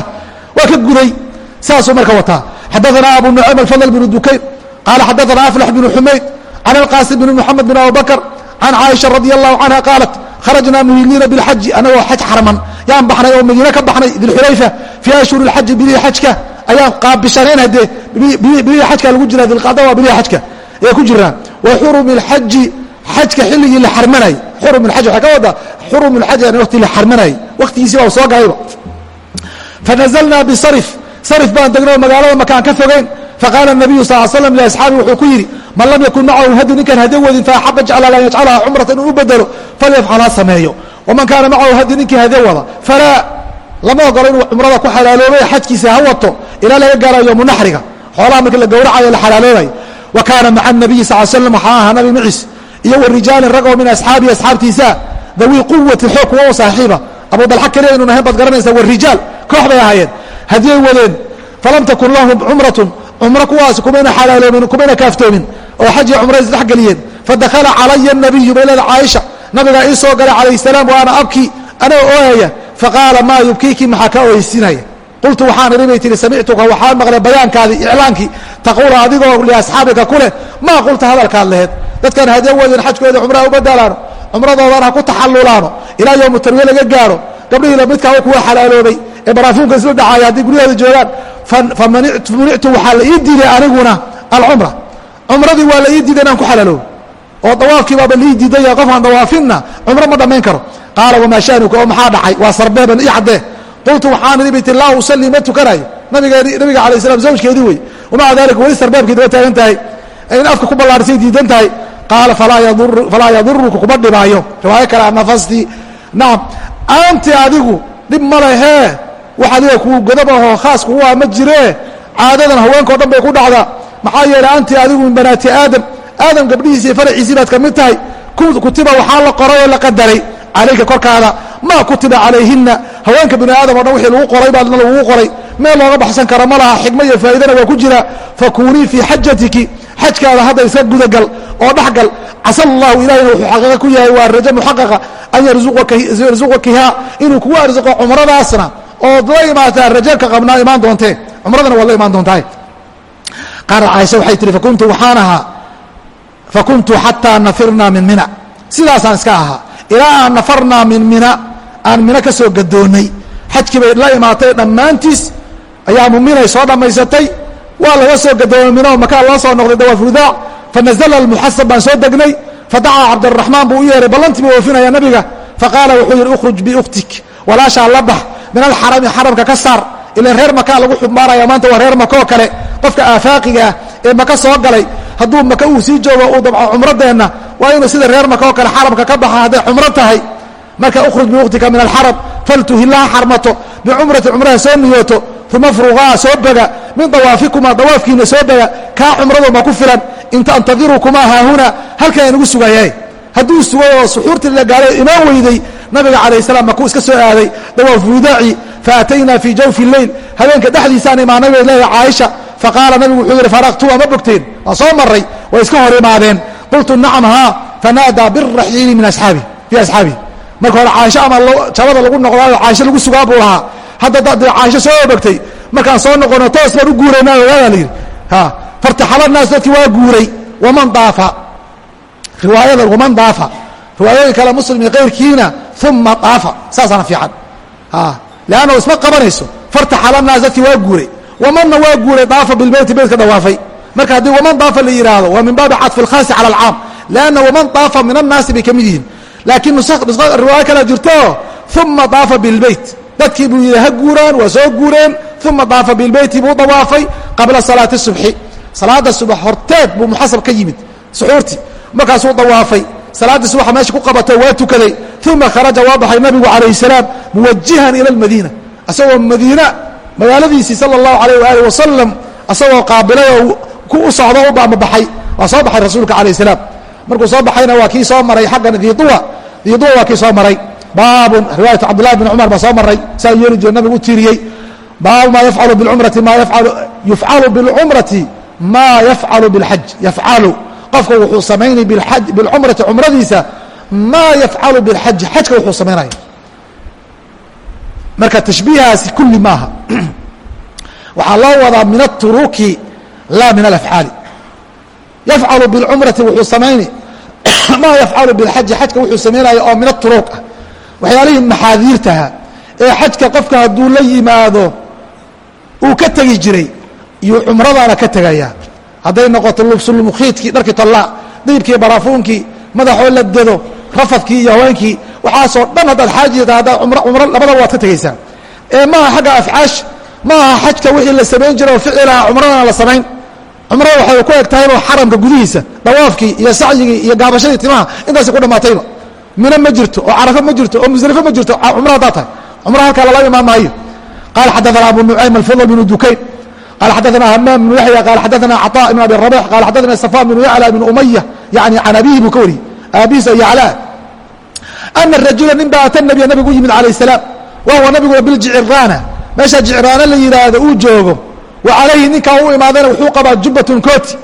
A: waa ka guday. Saasuu marka wataa. Xadaanaa abu nucaym alfadl bnu dukayn. Qaala xadaanaa aflax bnu xumayd can alqaasim bn moxamed bn abubakr can caaisha radi allahu canha qaalat kharajnaa muhiliina bilxaji anagoo xaj xarman yaan baxnay oo madiine ka baxnay dilxulayfa fii ashhuri lxaji bilihii xajka ayaan qaabishaneen haddee bilihii xajka lagu jiraa dilqada waa bilihii xajka ayay ku jiraan wa xurumi lxaji xajka xilligii la xarmanayay xurum lxaj waxay ka waddaa xurum lxaj yani wakti la xarmanayay waktigiisii baa soo galayba fa nazalnaa bisarif sarif baan degnoo magaalada makaan ka fogeyn faqaala nabiyu sal slam liasxaabi wuxuu ku yidhi man lam yakun macahu hadu ninkaan hadi wadin faaxaba jeclaala an yajcalaha cumratan inuu u bedelo falyafcal ha sameeyo waman kaana macahu hadi ninkii hade wada falaa lama ogolo inuu cumrada ku xalaaloobay xajkiisa ha wato ilaa laga gaarayo yoomu naxriga xoolaha markii la gowracayo la xalaaloobayo wa kaana maca nabiyi sal slam waxaa ahaa nabi maciis iyo wa rijaalin rag oo min asxaabihi asxaabtiisa dawi quwatin xoog kuwa oo saaxiiba abu dalxa keliya inun ahayn baad garanaysaa wa rijaal koox bay ahaayeen haddiyay wadeen falam takun lahum cumratun cumro kuwaasi kumayna xalaaloomin kumayna kaaftoomin oo xaj iyo cumra isdhex geliyeen fadakala calaya nabiyu bay leeda caaisha. Nabigaa ii soo galay calayh salaam wa ana abkii anoo ooyaya. Faqaala maa yubkiiki maxaa ka oyeysiinaya qultu waxaan idhi bay tihi samictuka waxaan maqlay bayaankaadii iclaankii. Taquula adigoo liasxaabika ku maa qulta hadalkaad laheed? Dadkan hadee wadin xajkooda cumraha u badalaano cumradoodaan ha ku taxallulaano ilaa yowmu tarwiye laga gaaro gabdhihii lamidkaa kuwa xalaaloobay ee baraafuunka isla dhacaaya hadday guryaheeda joogaan famunictu waxaa la ii diiday aniguna alcumra. Cumradii waa la ii diiday inaan ku xalaaloobo. Oo dawaafkii baaba lii diidaya qof aan dawaafinna cumro ma dhammayn karo. Qaala wamaa shaanuka oo maxaa dhacay? Waa sarbeeban ii caddee qultu waxaan idhi bay tii laa usalli ma tukanayo nabigeedi nabiga alay slam zawjkeedii wey. Wamaca dalika weli sarbeebkii daba taagan tahay. In afka ku ballaarisay diidan tahay. Qaala falaa yaduruka kuma dhibaayo. Riwaayo kale anafasti nacam aanti adigu dhib ma lehee wax adiga kuu godabahoo khaas kugu ah ma jiree. Caadadan haweenkao dhan bay ku dhacdaa maxaa yeelay anti adigu min banaati aadam aadam gabdhihiisi iyo faraciisii baad ka mid tahay. Kutiba waxaa la qoray oo la qadaray. Calayka korkaada maa kutiba calayhina haweenka bini aadam o dhan wixii lagu qoray baadna lagugu qoray. Meel looga baxsan kara ma laha xikmo iyo faa'idana waa ku jira. Fakunii fii xajatiki. Xajkaada hadda iska gudagal oo dhexgal casa allahu ilahina wuxuu xaqiiqa ku yahay waa rajo muxaqaqa an yarzuqakihaa inuu kugu arsuqo cumradaasna. Ood la imaataa rajeelka qabnaa imaan doontee. Cumradana waad la imaan doontaa qaala caaisha waxay tihi fakuntu waxaan ahaa fakuntu xataa nafirnaa min mina. Sidaasaan iska ahaa. Ilaa aan nafarnaa min mina aan mina ka soo xajkii bay la imaatay dhammaantiis ayaamu minay soo dhammaysatay. Waa laga soo gadoomay mino makaa loo soo noqday dawaafudaac fanazla almuxasab baan soo degnay fadacaa cabdiraxmaan buu u yeehay ballantii buu oofinaya nabiga faqaala wuxuu yidhi ukhruj biukhtik walaashaa la bax min alxarami xaramka ka saar ilan reer makaa lagu xubmaaraya maanta waa reer maka oo kale qofka aafaaqiga ah ee maka soo galay hadduu maka uu sii joogo uu dabco cumradeenna waa inuu sida reer maka oo kale xaramka ka baxa hadday cumro tahay marka ukhruj biukhtika min alxaram faltuhilaha xarmato bicumrati cumraha soo niyooto uma fruqaa soo bega min dawaafikuma dawaafkiina soo bega kaa cumraduma ku filan in tantadirukuma haahuna halkan inugu sugayahay hadduu sugay oo suxuurtii la gaaray imaan weyday nabiga calayh salaam makuu iska soo aaday. Dawaafu widaaci faataynaa fii jawfi leyl habeenka dhexdiisaan imaanay bay leedahay caaisha faqaala nabigu wuxuu yidhi faraqtuwa ma bogteen? Waan soo marray. Way iska hor imaadeen. Qultu nacam haa fanaadaa biraxiili min asxaabi fii asxaabihi marka hore caaisho ama jabada lagu noqdaayo caaisho lagu sugaa buu lahaa hadda dee caaisho soo obogtay markaan soo noqono toos baan u guurayna ogaada la yidhi fartaxala naas dadkii waa guuray waman daafa. Riwaayada waman daafa. Riwaayooyin kale muslim iyo uma daafa. Saasaana fiican. Leanna isma qabanayso fartaxala naas dadkii waa guuray wamanna waa guuray daafa bilbeyti beytka dawaafay marka haddii waman daafa la yidhaahdo waa min baabi cadfi alkhaasi cala alcaam. Lanna waman daafa min annaasi bay ka mid yihiin. Laakiin riwaayo kale jirto uma daafa bilbeyt. Dadkii buu yidhi ha guuraan waa soo guureen. Uma daafa bilbeyti buu dawaafay qabla salaati subxi salaada subax horteed buu muxasab ka yimid suxuurtii markaasuu dawaafay. Salaaddii subaxa meesha ku qabatay waa tukaday. Uma kharaja waa baxay nabigu calayh salaam muwajihan ila lmadiina asagoo madiina magaaladiisii sala allahu alayh waaalih wasalam asagoo qaabilay oo ku u socdo u baamabaxay waa soo baxay rasuulka calayh salaam. Markuu soo baxayna waa kii soo maray xaggan diiduwa diiduwa waa kii soo maray. Baabun riwaayatu cabdillahi bn cumar baa soo maray. Saa yeeli jire nabigu u tiiriyey. Baabu maa yafcalu bilcumrati ma yufcalu bilcumrati maa yafcalu bilxaj yafcalu. Qofka wuxuu samaynay bilcumrati cumradiisa maa yafcalu bilxaji xajka wuxuu samaynaya marka tashbiihaasi kulli maaha. Waxaa loo wadaa min aturuki laa min alafcaali. Yafcalu bilcumrati wuxuu samayni maa yafcalu bilxaji xajka wuxuu samaynaya oo min aturuq ah. Waxyaalihii maxaadiirtaha ee xajka qofka hadduu la yimaado uu ka tegi jiray iyuu cumradaana ka tegaya. Hadday noqoto lubsulmukhiidkii dharkii tollaa diibkii baraafuunkii madaxoo la dedo rafadkii iyo haweenkii waxaasoo dhan haddaad xaajita haddaad cumro labadaba waad ka tegaysaa ee maaha xagga afcaash maaha xajka wixii la samayn jira oo ficilaha cumradana la samayn. Cumrada waxay ku eg tahay inuu xaramka gudihiisa dawaafkii iyo sacyigii iyo gaabashadii timaha intaasi ku dhammaatayba mino ma jirto oo carafo ma jirto oo musdalifo ma jirto cumro haddaa tahay. Cumro halkaa lala imaan maayo qaala xadaana abu nucaym alfadl bnu dukayn qala xadaana hamaam bnu yaxya qala xadaana caطa ibn abi rabax qala xadaana safan bnu yacla ibn umaya yani can abihi buu ka wariyey aabihiisa yaclaa ana rajula nin baa ata nabiya nabigu yimid calayh salaam wa huwa nabiguna biljiciraana meesha jicraana la yidhaahdo uu joogo wa calayhi ninkaa u imaadayna wuxuu qabaa jubbatun kooti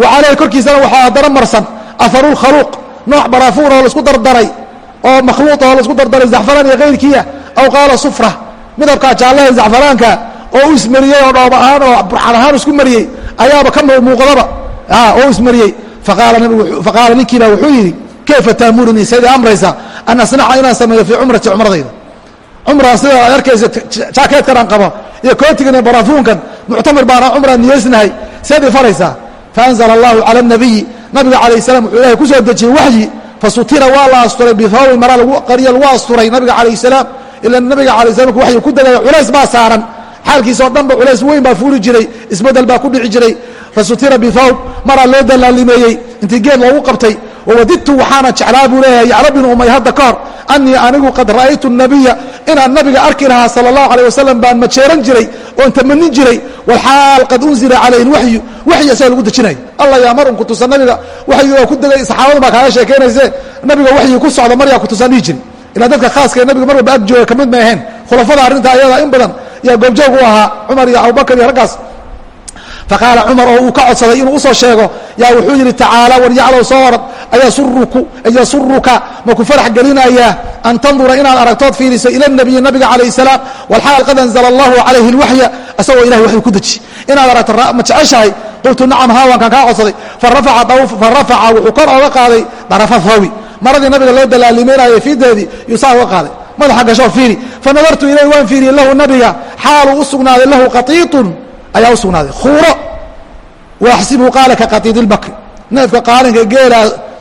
A: wa calayhi korkiisana waxaa haddana marsan aharu lkhaluuq nooc baraafuun oo la isku dardaray oo makhluuط oo la isku dardaray zacfaraan iyo kayrkiia aw qaala sufra midabkaa jaallaha zacfaraanka oo u ismariyey oo dhoob ahaan oo burxan ahaan isku mariyey ayaaba ka muuqdaba. Oo ismariyey. Faqaala ninkiiba wuxuu yidhi kayfa taamurunii saydii amraysa an asnaca inaan sameeyo fii cumrati cumradayda? Cumraan sida ad arkaysa jaakeedkanaan qabo iyo kootigan iyo baraafuunkan muctamir baana cumraan niyeysnahay seedii faraysaa. Faanzla allahu cala nabiyi nabiga calayh salam wuxuu ilahay ku soo dejiyey waxyi fasutira waa la asturay bihawbin mara lagu qariya lagu asturay nabiga calayh salaam ila nabiga alay slam waxyi ku degaya culays baa saaran xaalkiisao dhan ba culays weyn baa fuuli jiray isbeddel baa ku dhici jiray. Fasutira bihawb maraa loo dalaalimeeyey intii geed loogu qabtay wawadidtu waxaana jeclaa buu leeyahay yacla binu umay hadda ka hor anii anigu qad ra'aytu nabiya inaan nabiga arki lahaa sala allahu alayh wasalam baan majeeran jiray oon tamanin jiray walxaal qad unzila calayhi waxyu waxyi asaga lagu dejinayo alla yaa mar un kutusa nabiga waxyi oo ku degay saxaabadu baa kaaga sheekaynayse nabiga waxyi ku socda maryaa kutusaan dhihi jiri ilaa dadka khaaska ee nabiga mar walba ag jooga ka mid ma ahayn. Khulafada arrinta ayada in badan yaa goobjoog u ahaa cumar iyo abubakar iyo raggaas. Faqaala cumar oo uu ka codsaday inuu u soo sheego? Yaa wuxuu yidhi tacaala waryaclow soo orad yasuruka maku farax gelinayaa an tandura inaad aragtood fiiriso ila nabiyi nabiga calayh salaam walxaal qad anzla allahu calayhi lwaxya asagoo ilahay waxyu ku deji. Inaad aragto ma jeceshahay? Qultu nacam haa waan kaan kaa codsaday. Farafaca wuxuu kor oga qaaday darafa thawbi maradii nabiga loo dalaalimeynayay fiideedii yuu saa uga qaaday madaxa gasho fiiri. Fanadartu ilayh waan fiiriyey lahu nabiga xaaluu u sugnaaday lahu qaiiun ayaa u sugnaaday. Kuuro waaxsibu qaala ka qaiid ilbakri neefka qaalinka geela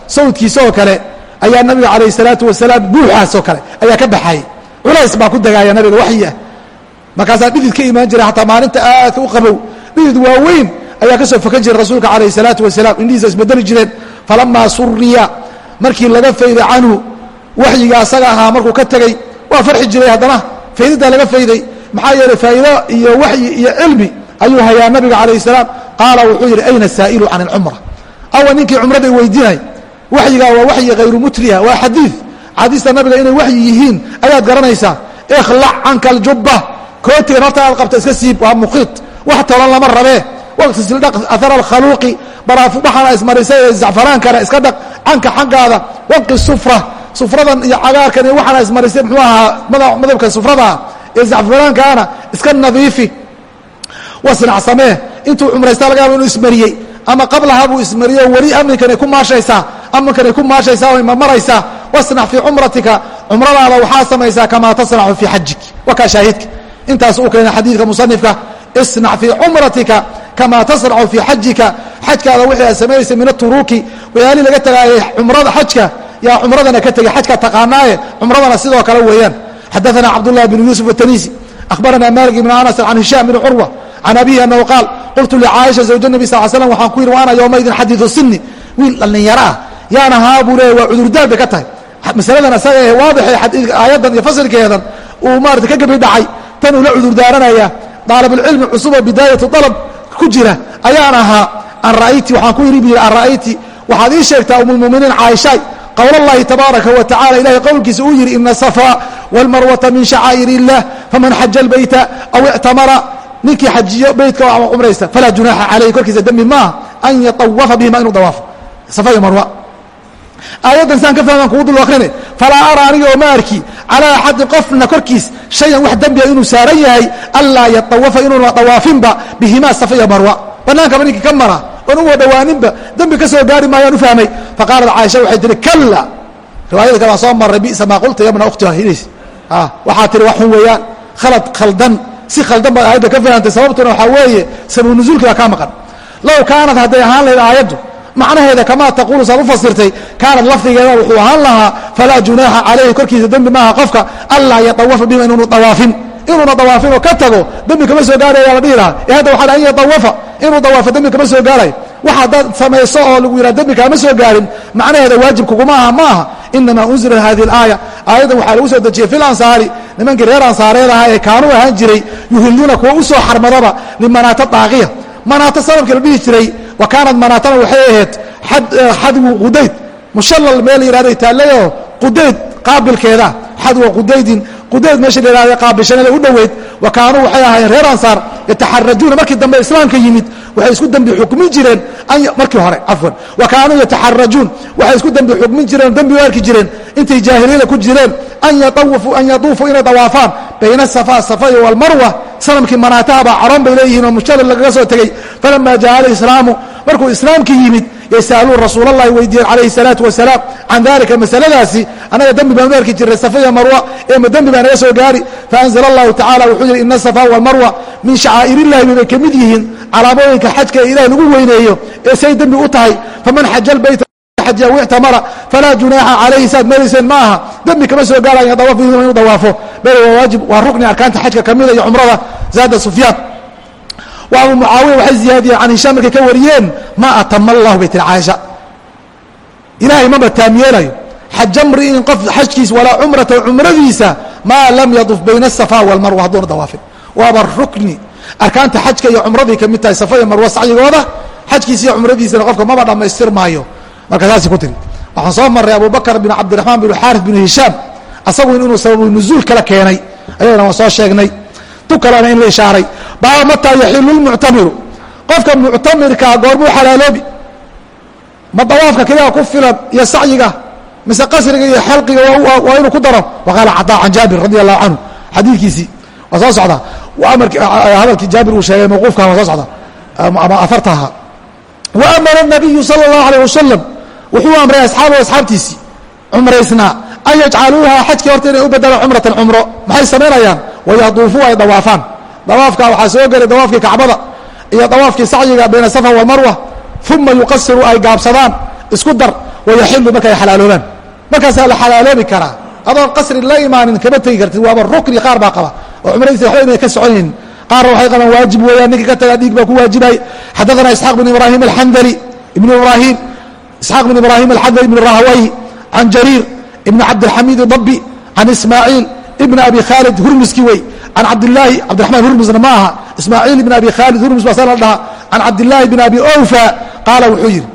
A: sawdkiisa oo kale ayaa nabiga calayh salaatu wasalaam buuxaas oo kale ayaa ka baxayay culays baa ku dagaaya nabiga waxyi ah markaasaa dhidid ka imaan jiray xataa maalinta aadka u qabow. Dhidid waaweyn ayaa ka soo fakan jiray rasuulka calayh salaatu wasalaam. Indhihiisa isbedeli jireen. Falamaa suriya markii laga fayday canhu waxyiga asaga ahaa markuu ka tegey waa farxi jiray haddana. Faydidaa laga fayday maxaa yeeley faa'iido iyo waxyi iyo cilmi ayuu hayaa nabiga calayh salaam. Qaala wuxuu yidhi ayna saa'ilu can alcumra awa ninkii cumrada weydiinay waxyigaa waa waxyi hayru mutriha waa xadiid xadiista nabiga inay waxyi yihiin ayaad garanaysaa ikhlac canka aljubba. Kootigan horta aad qabta iska siib waa muqiid wax tolan lama rabee waqtisil dhaq ahar alkhaluuqi. Baraafu waxaana ismarisay zacfaraankana iska dhaq. Canka xaggaada wanqi sufra sufradan iyo cagaarkan iyo waxaana ismarisay muxuu ahaa madabka sufradaa ee zacfaraankaana iska nadiifi. Wasnac samee. Intuu cumraysta laga yaaba inuu ismariyey. Ama qablaha buu ismariyo weli aminkanay ku maashaysaa aminkanay ku maashaysaa way marmaraysaa wasnac fii cumratika. Cumradaada waxaa samaysaa kamaa tasnacu fii xajik wakaa shaahidka. Intaas uu keena xadiidka musanifka. Isnac fii cumratika kamaa tasnacu fii xajika xajkaada wixii aad samaynaysa min aturuuki wayaali laga tagaayay cumrada xajka yaa cumradana ka tegey xajka taqaanaaye cumradana sidoo kale weeyaan xadaثana cabdالlah bn yuusuf الtanisi akhbarana malik ibn anas can hishaam bn curwa can abihi anahu qaal qultu lcaaisha zawj الnabi sal slam waxaan ku yidhi wa ana yowmaidin xadiiثu sini wiil dhallinyaro ah yaan ahaa buu leeya waa cudurdaar bay ka tahay masaladan asaga ee waadixee aayaddan iyo fasilkeedan uu maarata ka gebi dhacay tan uu la cudurdaaranaya daalibulcilmi cusubo bidaayatu dalab ku jira ayaan ahaa an ra'ayti waxaan ku yidhi bu yidhi an ra'ayti waxaad ii sheegtaa umulmuminiin caaishaay qowl اllahi tabaaraka wa tacala ilahay qowlkiisa uu yidhi ina الsafaa wاlmarwata min shacaa'ir الlah faman xaja اlbeyta aw ictamara ninkii xajiyo beytka ama cumraysta falaa junaaxa calayhi korkiisa dembi maaha an yatawafa bihima inuu dawaafo safa iyo marwa aayaddan saan ka fahmaan kugu dul akrine falaa ara aniga oo ma arki calaa axadin qofna korkiis shayan wax dembiga inuu saaran yahay anlaa yatawafa inuuna dawaafinba bihimaa safa iyo marwa bannaankaba ninkii ka mara oon uwa dhowaaninba dembi ka soo gaari maayaan u fahmay. Faqaalat caaisha waxay tihi kalla. Riwaayada kale aan soo marray bisa maa qulta yabna ukhtiha. Hidays waxaa tihi wax xun weeyaan. Khalad khaldan. Si khaldan baad aayadda ka fahantay sababtuna waxaa weeye sabab nuzuulkii baa kaa maqan. Low kaanad hadday ahaan lahayd aayaddu macnaheeda kamaa taquulu saad u fasirtay kaanad lafdigeeda wuxuu ahaan lahaa falaa junaaxa calayhi korkiisa dembi maaha qofka anlaa yatawafa bima inuunu dawaafin inuuna dawaafin oo ka tago dembi kama soo gaaraya la dhihi lahaa. Ee hadda waxaa an yatawafa inuu dawaafo dembi kama soo gaarayo wax haddaad samayso oo lagu yidhaha dembi kaama soo gaarin macnaheeda waajib kuguma aha ma aha. Inamaa unzila hadihi alaaya. Aayaddan waxaa lagu soo dejiyey fil ansaari nimankii reer ansaareed ahaa ee kaanuu ahaan jiray yuhilluuna kuwa u soo xarmadaba limanaata daaqiya. Manaato sanabkii la dhihi jiray wa kaanat manaatana waxay ahayd xadwu qudayd. Mushallal meel la yihahday taallayoo qudayd qaabilkeeda. Xadwa qudaydin qudayd meesha la yihahda qaabilshanada u dhoweyd wa kaanuu waxay ahaayeen reer ansaar yataxarajuuna markii dambe islaamka yimid waxay isku dembi xukmin jireen markii hore cafwan. Wa kaanuu yataxarajuun waxay isku dembi xukmin jireen dembi u arki jireen intay jaahiliyada ku jireen an yaduufuu inay dawaafaan bayna safa safaya walmarwa sanamkii manaataha baa caroon bay leeyihiin oo mujalad lagaga soo tegey. Falama jaa alislaamu markuu islaamkii yimid yasaaluun rasuul allahi weydiiyeen calayhi salaatu wasalaam can dalika masaladaasi annaga dembi baan u arki jirnay safaya marwa ee ma dembi baa naga soo gaari faanzla allahu tacala wuxuu yihi ina asafa walmarwa min shacaa'ir illahi bay ka mid yihiin calaamooyinka xajka ee ilaah lagu weyneeyo ee say dembi u tahay faman xaja albayt aw ictamara falaa junaaxa calayhi saad marayseen ma aha dembi kama soo gaaraya dawaaf inuu dawaafo bal waa waajib waa rukni arkaanta xajka kamida iyo cumrada zaada sufyaan wa abu mucaawiya waxay ziyaadiyeen can hishaam markay ka wariyeen ma atama allahu bay tiri caaisha ilaahay maba taam yeelayo xaja mri'in qof xajkiisa walaa cumrata cumradiisa maa lam yaduf bayna asafa walmarwa hadduuna dawaafin. Waaba rukni. Arkaanta xajka iyo cumradii ka mid tahay safa iyo marwa sacyigooda xajkiisa iyo cumradiisana qofka maba dhammaystir maayo marka saasay ku tiri. Waxaan soo marray abubakr bin cabdiraxmaan bin xaarif bin hishaam asagu inuu sababu nuzuul kala keenay. Ayadana waan soo sheegnay. Tu kalena in la ishaaray baa mataa yaxilu lmuctamiru. Qofka muctamirkaa goormuu xalaaloobi. Ma dawaafka keliya ku filan iyo sacyiga mise qasriga iyo xalqiga waa inuu ku daro? Waqaala cadaa can jaabir radi allahu canhu xadiidkiisii waa soo socdaa. Hadalkii jaabir uu sheegay mawquufkaha waa soo socda ama afartaha wa amara nabiyu sala allahu alayh wasalam wuxuu amray asxaabahu asxaabtiisii cumraysnaa an yajcaluuha xajkii horta inay u bedelaan cumratan cumro. Maxay samaynayaan wayaduufuu ay dawaafaan dawaafka waxaa soo gelay dawaafkii kacbada iyo dawaafkii sacyiga bayna safa walmarwa uma yuqasiru ay gaabsadaan isku dar wayaxilu marka ay xalaaloobaan. Markaasaa la xalaaloobi karaa. Adoon qasri la imaanin kama tegi kartid waaba rukni qaar baa qaba. Oo cumradiisa waxba inay ka soconaynin qaarna waxay qabaan waajib weeyaan ninkii ka tagaa dhiig baa ku waajibay. Xadaثana isxaaq bn ibrahim alxandali ibn ibrahim isxaaq bn ibrahim alxandali ibn rahawayh can jariir ibn cabdilxamiid dabi can ismaaciil ibn abi khaalid hurmuski wey. An cabdilaahi cabdiraxmaan hurmusna ma aha. Ismaaciil ibn abi khaalid hurmus baa saa la dhahaa can cabdillaahi bn abi owfa qaala wuxuu yidhi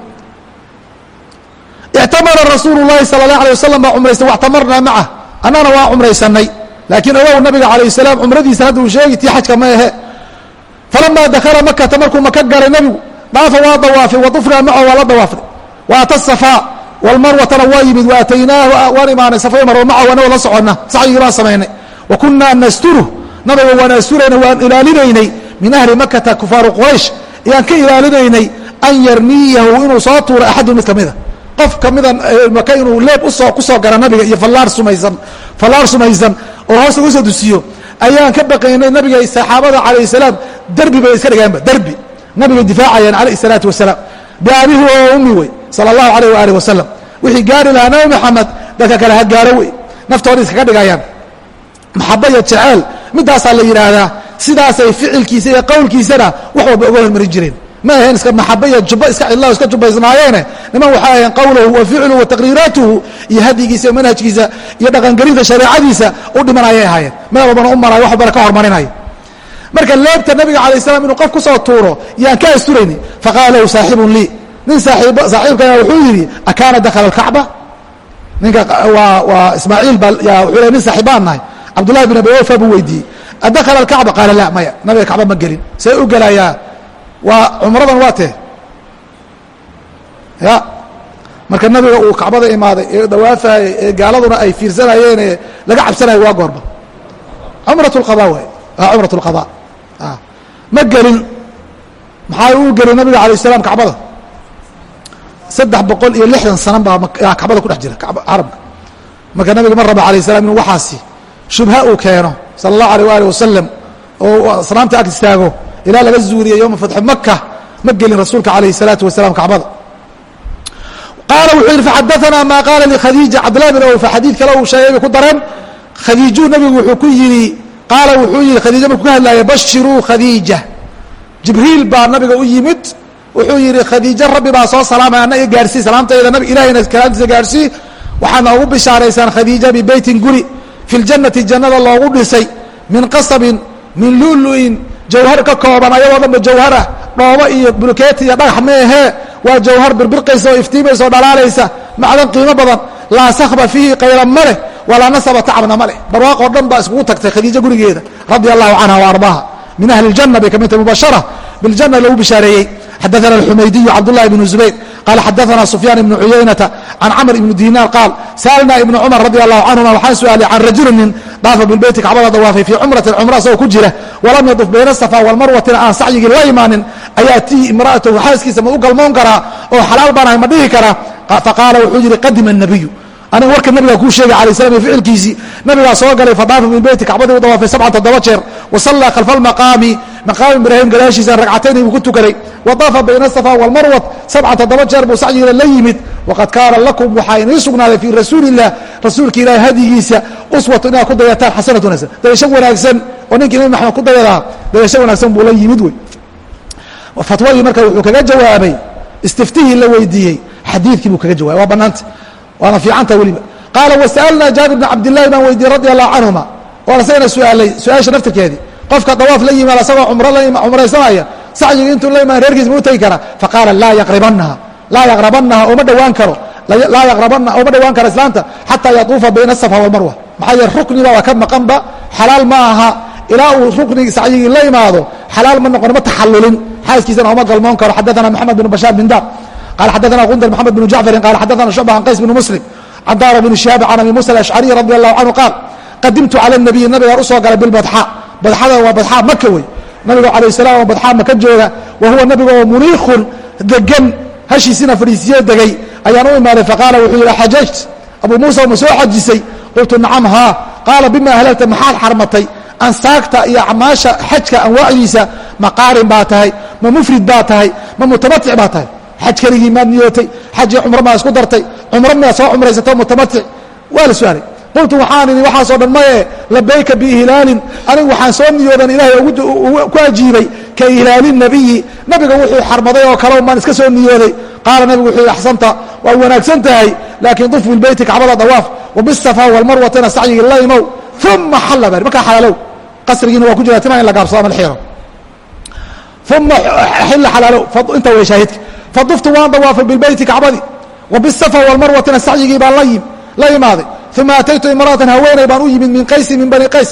A: ictamara rasuulu lahi sala allah alay wasalam baa cumraystay wactamarnaa maca ah. annagana waa cumraysanay. Laakiin awow nabiga calayh salaam cumradiisa hadda uu sheegi tii xajka ma ahe. Falamaa dakala makata markuu maka galay nabigu dhaafa waa dawaafay wa tufnaa maca waa la dawaafnay. Wa ata safaa walmarwatana waa yimid wa ataynaahu waan imaanay safa marwa macahu anagoo la soconna sacyigii baan samaynay wa kunaa nasturuh nabiga waan asturayna waan ilaalinaynay min ahli makata kufaaru quraysh ayaan ka ilaalinaynay an yarmiyahu inuu soo tuuro axadun mid kamida qof kamida maka inuu leeb u soo ku soo gara nabiga iyo fallaar sumaysan fallaar sumaysan oo hoos uga soo dusiyo ayaan ka baqaynay nabiga saxaabada calayh salaam derbi bay iska dhigaanba derbi nabiga difaacayaan calayh salaatu wasalaam biabihi oo ummi wey sala allahu alayh waaalih wasalam wixii gaari lahaa nabi maxamed dadka kale ha gaaro wey. Naftooda iskaga dhigayaan. Maxaba iyo jeceel midaasaa la yidhaahdaa sidaasay ficilkiisa iyo qowlkiisana wax walba oga hormarin jireen. Ma ahayn iska maxaba iyo jubbo iska cidlao iska jubbaysnaayeene. Niman waxay ahayn qowlahu wa ficluhu wa taqriiraatuhu iyo hadyigiisa iyo manhajkiisa iyo dhaqangelinta shareecadiisa u dhiman ayay ahaayeen meel walbana u marayo wax walbana ka hormarinaya marka leebta nabiga alay slam inuu qof ku soo tuuro yaan ka asturayni faqaala lahu saaxibun lii nin saaxiibkaya wuxuu yidhi akaana dakhala alkacba? Ninka waa waa ismaaciil baa wuxuu le nin saaxiibaan nahay. Cabdullahi bin abi ofa buu weydiiyey adakhala alkacba? Qaala la maya nabiga kacba ma gelin. See u gelayaa waa cumradan waa tee. Ya marka nabiga uu kacbada imaaday ee dawaafayey ee gaaladuna ay fiirsanayeen ee laga cabsanayo waa goorba cumrat lqada waay. Waa cumrat lqada ma gelin. Maxaa uu gelin nabiga alay salaam kacbada saddex boqol iyo lixdan sana baa kacbada ku dhex jira carabka marka nabiga ma raba alayh salam inuu waxaasi shubha uu keeno sala allahu alيh waalih wasalam oo asnaamta ag istaago ilaa laga zuuriya yowma fatxi maka ma gelin rasuulka alayh الsalaatu wasalaam kacbada qaala wuxuu yihi faxadaanaa maa qaala likhadiija cabdillahi bin awfa xadiid kale uu sheegay bay ku dareen khadiiju nabigu wuxuu ku yidhi qaala wuxuu yihi khadiija markuu ka hadlaaya bashiruu khadiija jibriil baa nabiga u yimid wuxuu yihi khadiijo rabbi baa soo salaamay ana i gaarsii salaamtayda nabig ilahayna kalaamtiisa gaarsii waxaadna ugu bishaaraysaan khadiija bibeytin guri fi ljannati jannada loogu dhisay min qasabin min lulu'in jawhar ka kooban ayadoo dhanba jawharah dhoobo iyo bulkeeti iyo dhagax meehee waa jawhar birbirqaysa oo iftiimaysa oo dhalaalaysa macdan qiimo badan. Laa sakhba fiihi qayra ma leh walaa nasaba tacabna ma leh. Barwaaqoo dhan baa iskugu tagtay khadiijo gurigeeda radia allahu canha wa ardaaha min ahli اljanna bay ka mid tahay mubashara biاljanna lagu bishaareeyey xadaana alxumaydiyu cabdulahi bnu zubayr qaala xadaana sufyaan ibnu cuyaynata can camr ibnu dinaar qaal sa'alnaa ibnu cumar radi allahu canhuma waxaan su'aalay can rajuli nin daafa bilbeyti kacbada dawaafay fii cumratin cumra isagoo ku jira walam yaduf bayna safaa walmarwatina aan sacyigii la imaanin ayaa tihi imra'atahu xaaskiisa ma u galmoon karaa oo xalaal baanahay ma dhihi karaa faqaala wuxuu yidhi qadima anabiyu aniga warka nabigaa kuu sheegay ala slam iyo ficilkiisii nabigaa soo galay fadaafa bilbeyti kacbadii u dawaafay sabcan toddoba jeer wasallaa khalfa almaqaami maqaami ibraahim gadaashiisa ragcatayni buu ku tukaday wadaafa bayna asafa walmarwat sabcan toddoba jeer buu sacyigiina la yimid waqad kaana lakum waxaa inii sugnaaday fii rasuuli illah rasuulka ilahi hadyigiisa uswatu inaad ku dayataan xasanat wanaagsan dayasho wanaagsan oo ninkii nabi maxamed ku dayadaa dayasho wanaagsan buu la yimid wey fatwadii marka wuxuu kaga jawaabay istiftihii la weydiiyey xadiidkii buu kaga jawabay waa banaanta waana fiicanta weliba qaala wasa'alnaa jaabir bn cabdillahi baan weydiiyey radi allahu canhuma oon isagana suaalay su'aasha naftirkeedii qofka dawaaf la yimaada asagoo cumraysanaya sacyiga intuu la imaan reerkiis ma u tegi kara faqaala laa yaqribanaha laa yaqrabanaha ooma dhowaan karo. Laa yaqrabana ooma dhowaan karo islaanta xataa yatuufa bayna asafa walmarwa maxaa yeele rukniba waa ka maqanba xalaal ma aha. Ilaa uu ruknigi sacyigii la imaado xalaal ma noqon ma taxallulin. Xaaskiisana ooma galmoon karo. Xadaana maxamed bn bashaar bin daaq qala xadaana gundar maxamed bn jacfarin qala xadaana shucba can qays bn muslim can daara bn shihaab can abi musa alashcariy radi allahu canhu qaal qadimtu cala nabiyi nabigaan u soo galay bilbadxa badxada waa badxaa maka wey. Nabiga alayh salam oo badxaa maka jooga wa huwa nabiga oo muniikhun degan hashiisina fadhiisiye degay. Ayaan u imaaday faqaala wuxuu yidhi xajajt? Abuu muusa ma soo xajisay. Qultu nacam haa. Qaala bima ahlalta maxaad xarmatay? Ansaagta iyo acmaasha xajka anwaacdiisa ma qaarin baa tahay ma mufrid baa tahay ma mutamatic baa tahay. Xaj keligii maad niyootay xaj iyo cumro maa isku dartay cumro miyaad soo cumraysato mutamatic? Waa la su'aalay qultu waxaan idhi waxaasoo dhan maye labayka biihlaalin anigu waxaan soo niyoodan ilaahay ku ajiibay ka ihlaali nabiyi nabiga wuxuu xarmaday oo kale maan iska soo niyooday. Qaala nabigu wuxuu yihi axsanta waa wanaagsan tahay laakiin duf bilbeyti kacbada dawaaf wabisafa walmarwatina sacyigii la imow uma xalla bari markaa xalaalow qasrigiina waa ku jira tima in la gaabsado ama la xiro uma xilla xalaalow inta way shaahidka faduftu waan dawaafay bilbeyti kacbadii wa bisafa walmarwatina sacyigii baan la yim la imaaday uma ataytu imraatan haweeney baan u yimid min qaysi min bani qays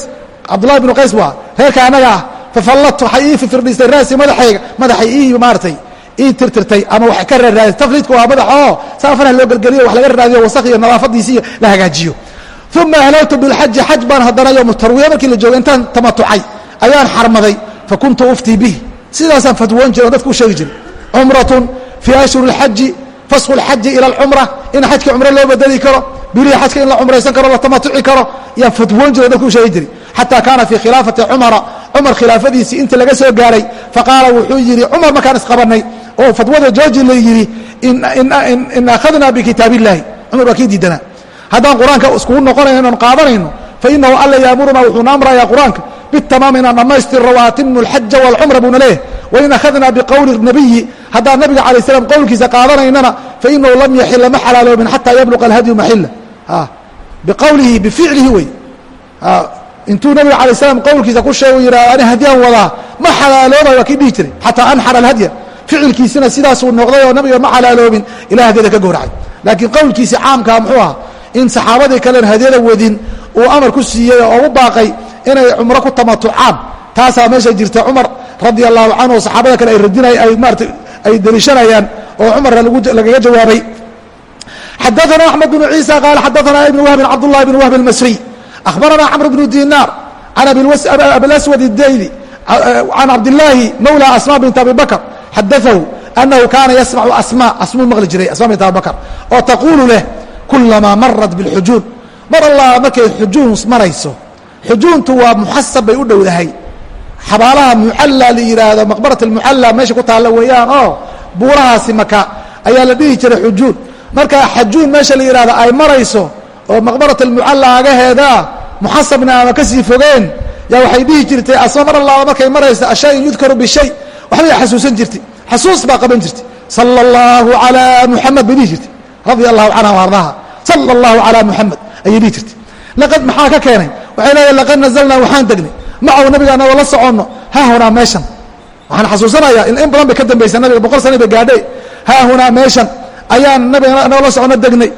A: cabdullahi bnu qays ah reerka anaga ah fafalladtu waxay ii fifirdhisay raasi madaxayga madaxay ii maaragtay ii tirtirtay ama wax ka raraaday tafliidku waa madax oo saa faraha loo gelgeliyo wax laga raraadiyo wasakh iyo nadaafadiisiiyo la hagaajiyo uma ahlawtu bilxaji xaj baan haddana yowmu tarwiya markii la joogay intaan tamatucay ayaan xarmaday fakuntu uftii bih sidaasaan fatwoon jira o dadka u sheegi jiray cumratun fii ashhuri اlxaji fasku اlxaji ila alcumra in xajka cumro loo bedeli karo bilihi xajka in la cumraysan karo la tamatuci karo yaan fatwoon jira o sheegi jiray xataa kaana fii khilaafati cumara cumar khilaafadiisii inta laga soo gaaray faqaala wuxuu yidhi cumar markaan isqabanay oo fatwada jooji la yidhi in akhadna bikitaab cumar waa kii diidanaa. Haddaan qur'aanka iskugu noqonayno inan qaadanayno fainahu alla yaamuruna wuxuuna amrayaa qur'aanka bitamaam inaan dhammaystirro waatimu alxaja walcumra buuna leeyahy wain akhadna biqowli nabiyi haddaan nabiga alay slam qowlkiisa qaadanaynana fainahu lam yaxila ma xalaaloobin xataa yabluqa alhadyu maxila biqowlihi bificlihi wey intuu nabiga alay slam qowlkiisa ku sheeg yidhah ani hadyaan wadaa ma xalaalooba waa kii dhihi jiray xataa anxara alhadya ficilkiisina sidaasuu noqday oo nabiga ma xalaaloobin ilah hadyada ka gowracay laakiin qowlkiisi caamkaa muxuu aha in saxaabadii kalen hadyada wadin uu amar ku siiyey oo u baaqay inay cumro ku tamatucaan taasaa meesha jirta cumar radi allahu canhu oo saxaabada kale ay radinay ay maarata ay deliishanayaan oo cumarna lagaga jawaabay xadaثna axmed bnu ciisa qaala xadaثna ibn wahbin cabdullahi bn wahb اlmasriy akhbarana cmr bnu dinaar can abilaswad اdayli can cabdillaahi mawla asma bint abi bakr xadaahu anahu kaana yasmacu asma asmuu maqli jiray asma bint abi bakr oo taquulu leh kulamaa marat biاlxujuun mar allah markay xujuun marayso xujuuntu waa muxasab bay u dhowdahay. Xabaalaha mucalla la yidhaahdo maqbarat almucalla meesha ku taalla weeyaan oo buurahaasi maka ayaa la dhihi jiray xujuun marka xajuun meesha la yidhahdo ay marayso oo maqbarat almucalla agaheedaa muxasabna ama ka sii fogeen. Yaa waxay dhihi jirtay asma mar allaaba markay marayso ashayin yudkaru bishay. Waxbay xasuusan jirtay. Xasuus baa qaban jirtay. Sala allahu calaa muxamed bay dhihi jirtay. Radia allahu canha ardaha. Sala allahu calaa muxamed ayay dhihi jirtay. Laqad maxaa ka keenay waxay leedahay laqad nazalnaa waxaan degnay. Macahu nabiga anagoo la soconno? Haahunaa meeshan. Waxaan xasuusanayaa in badan bay ka dambaysa nabiga boqol sana bay gaadhay. Haahunaa meeshan. Ayaan nabiga anagoo la soconno degnay.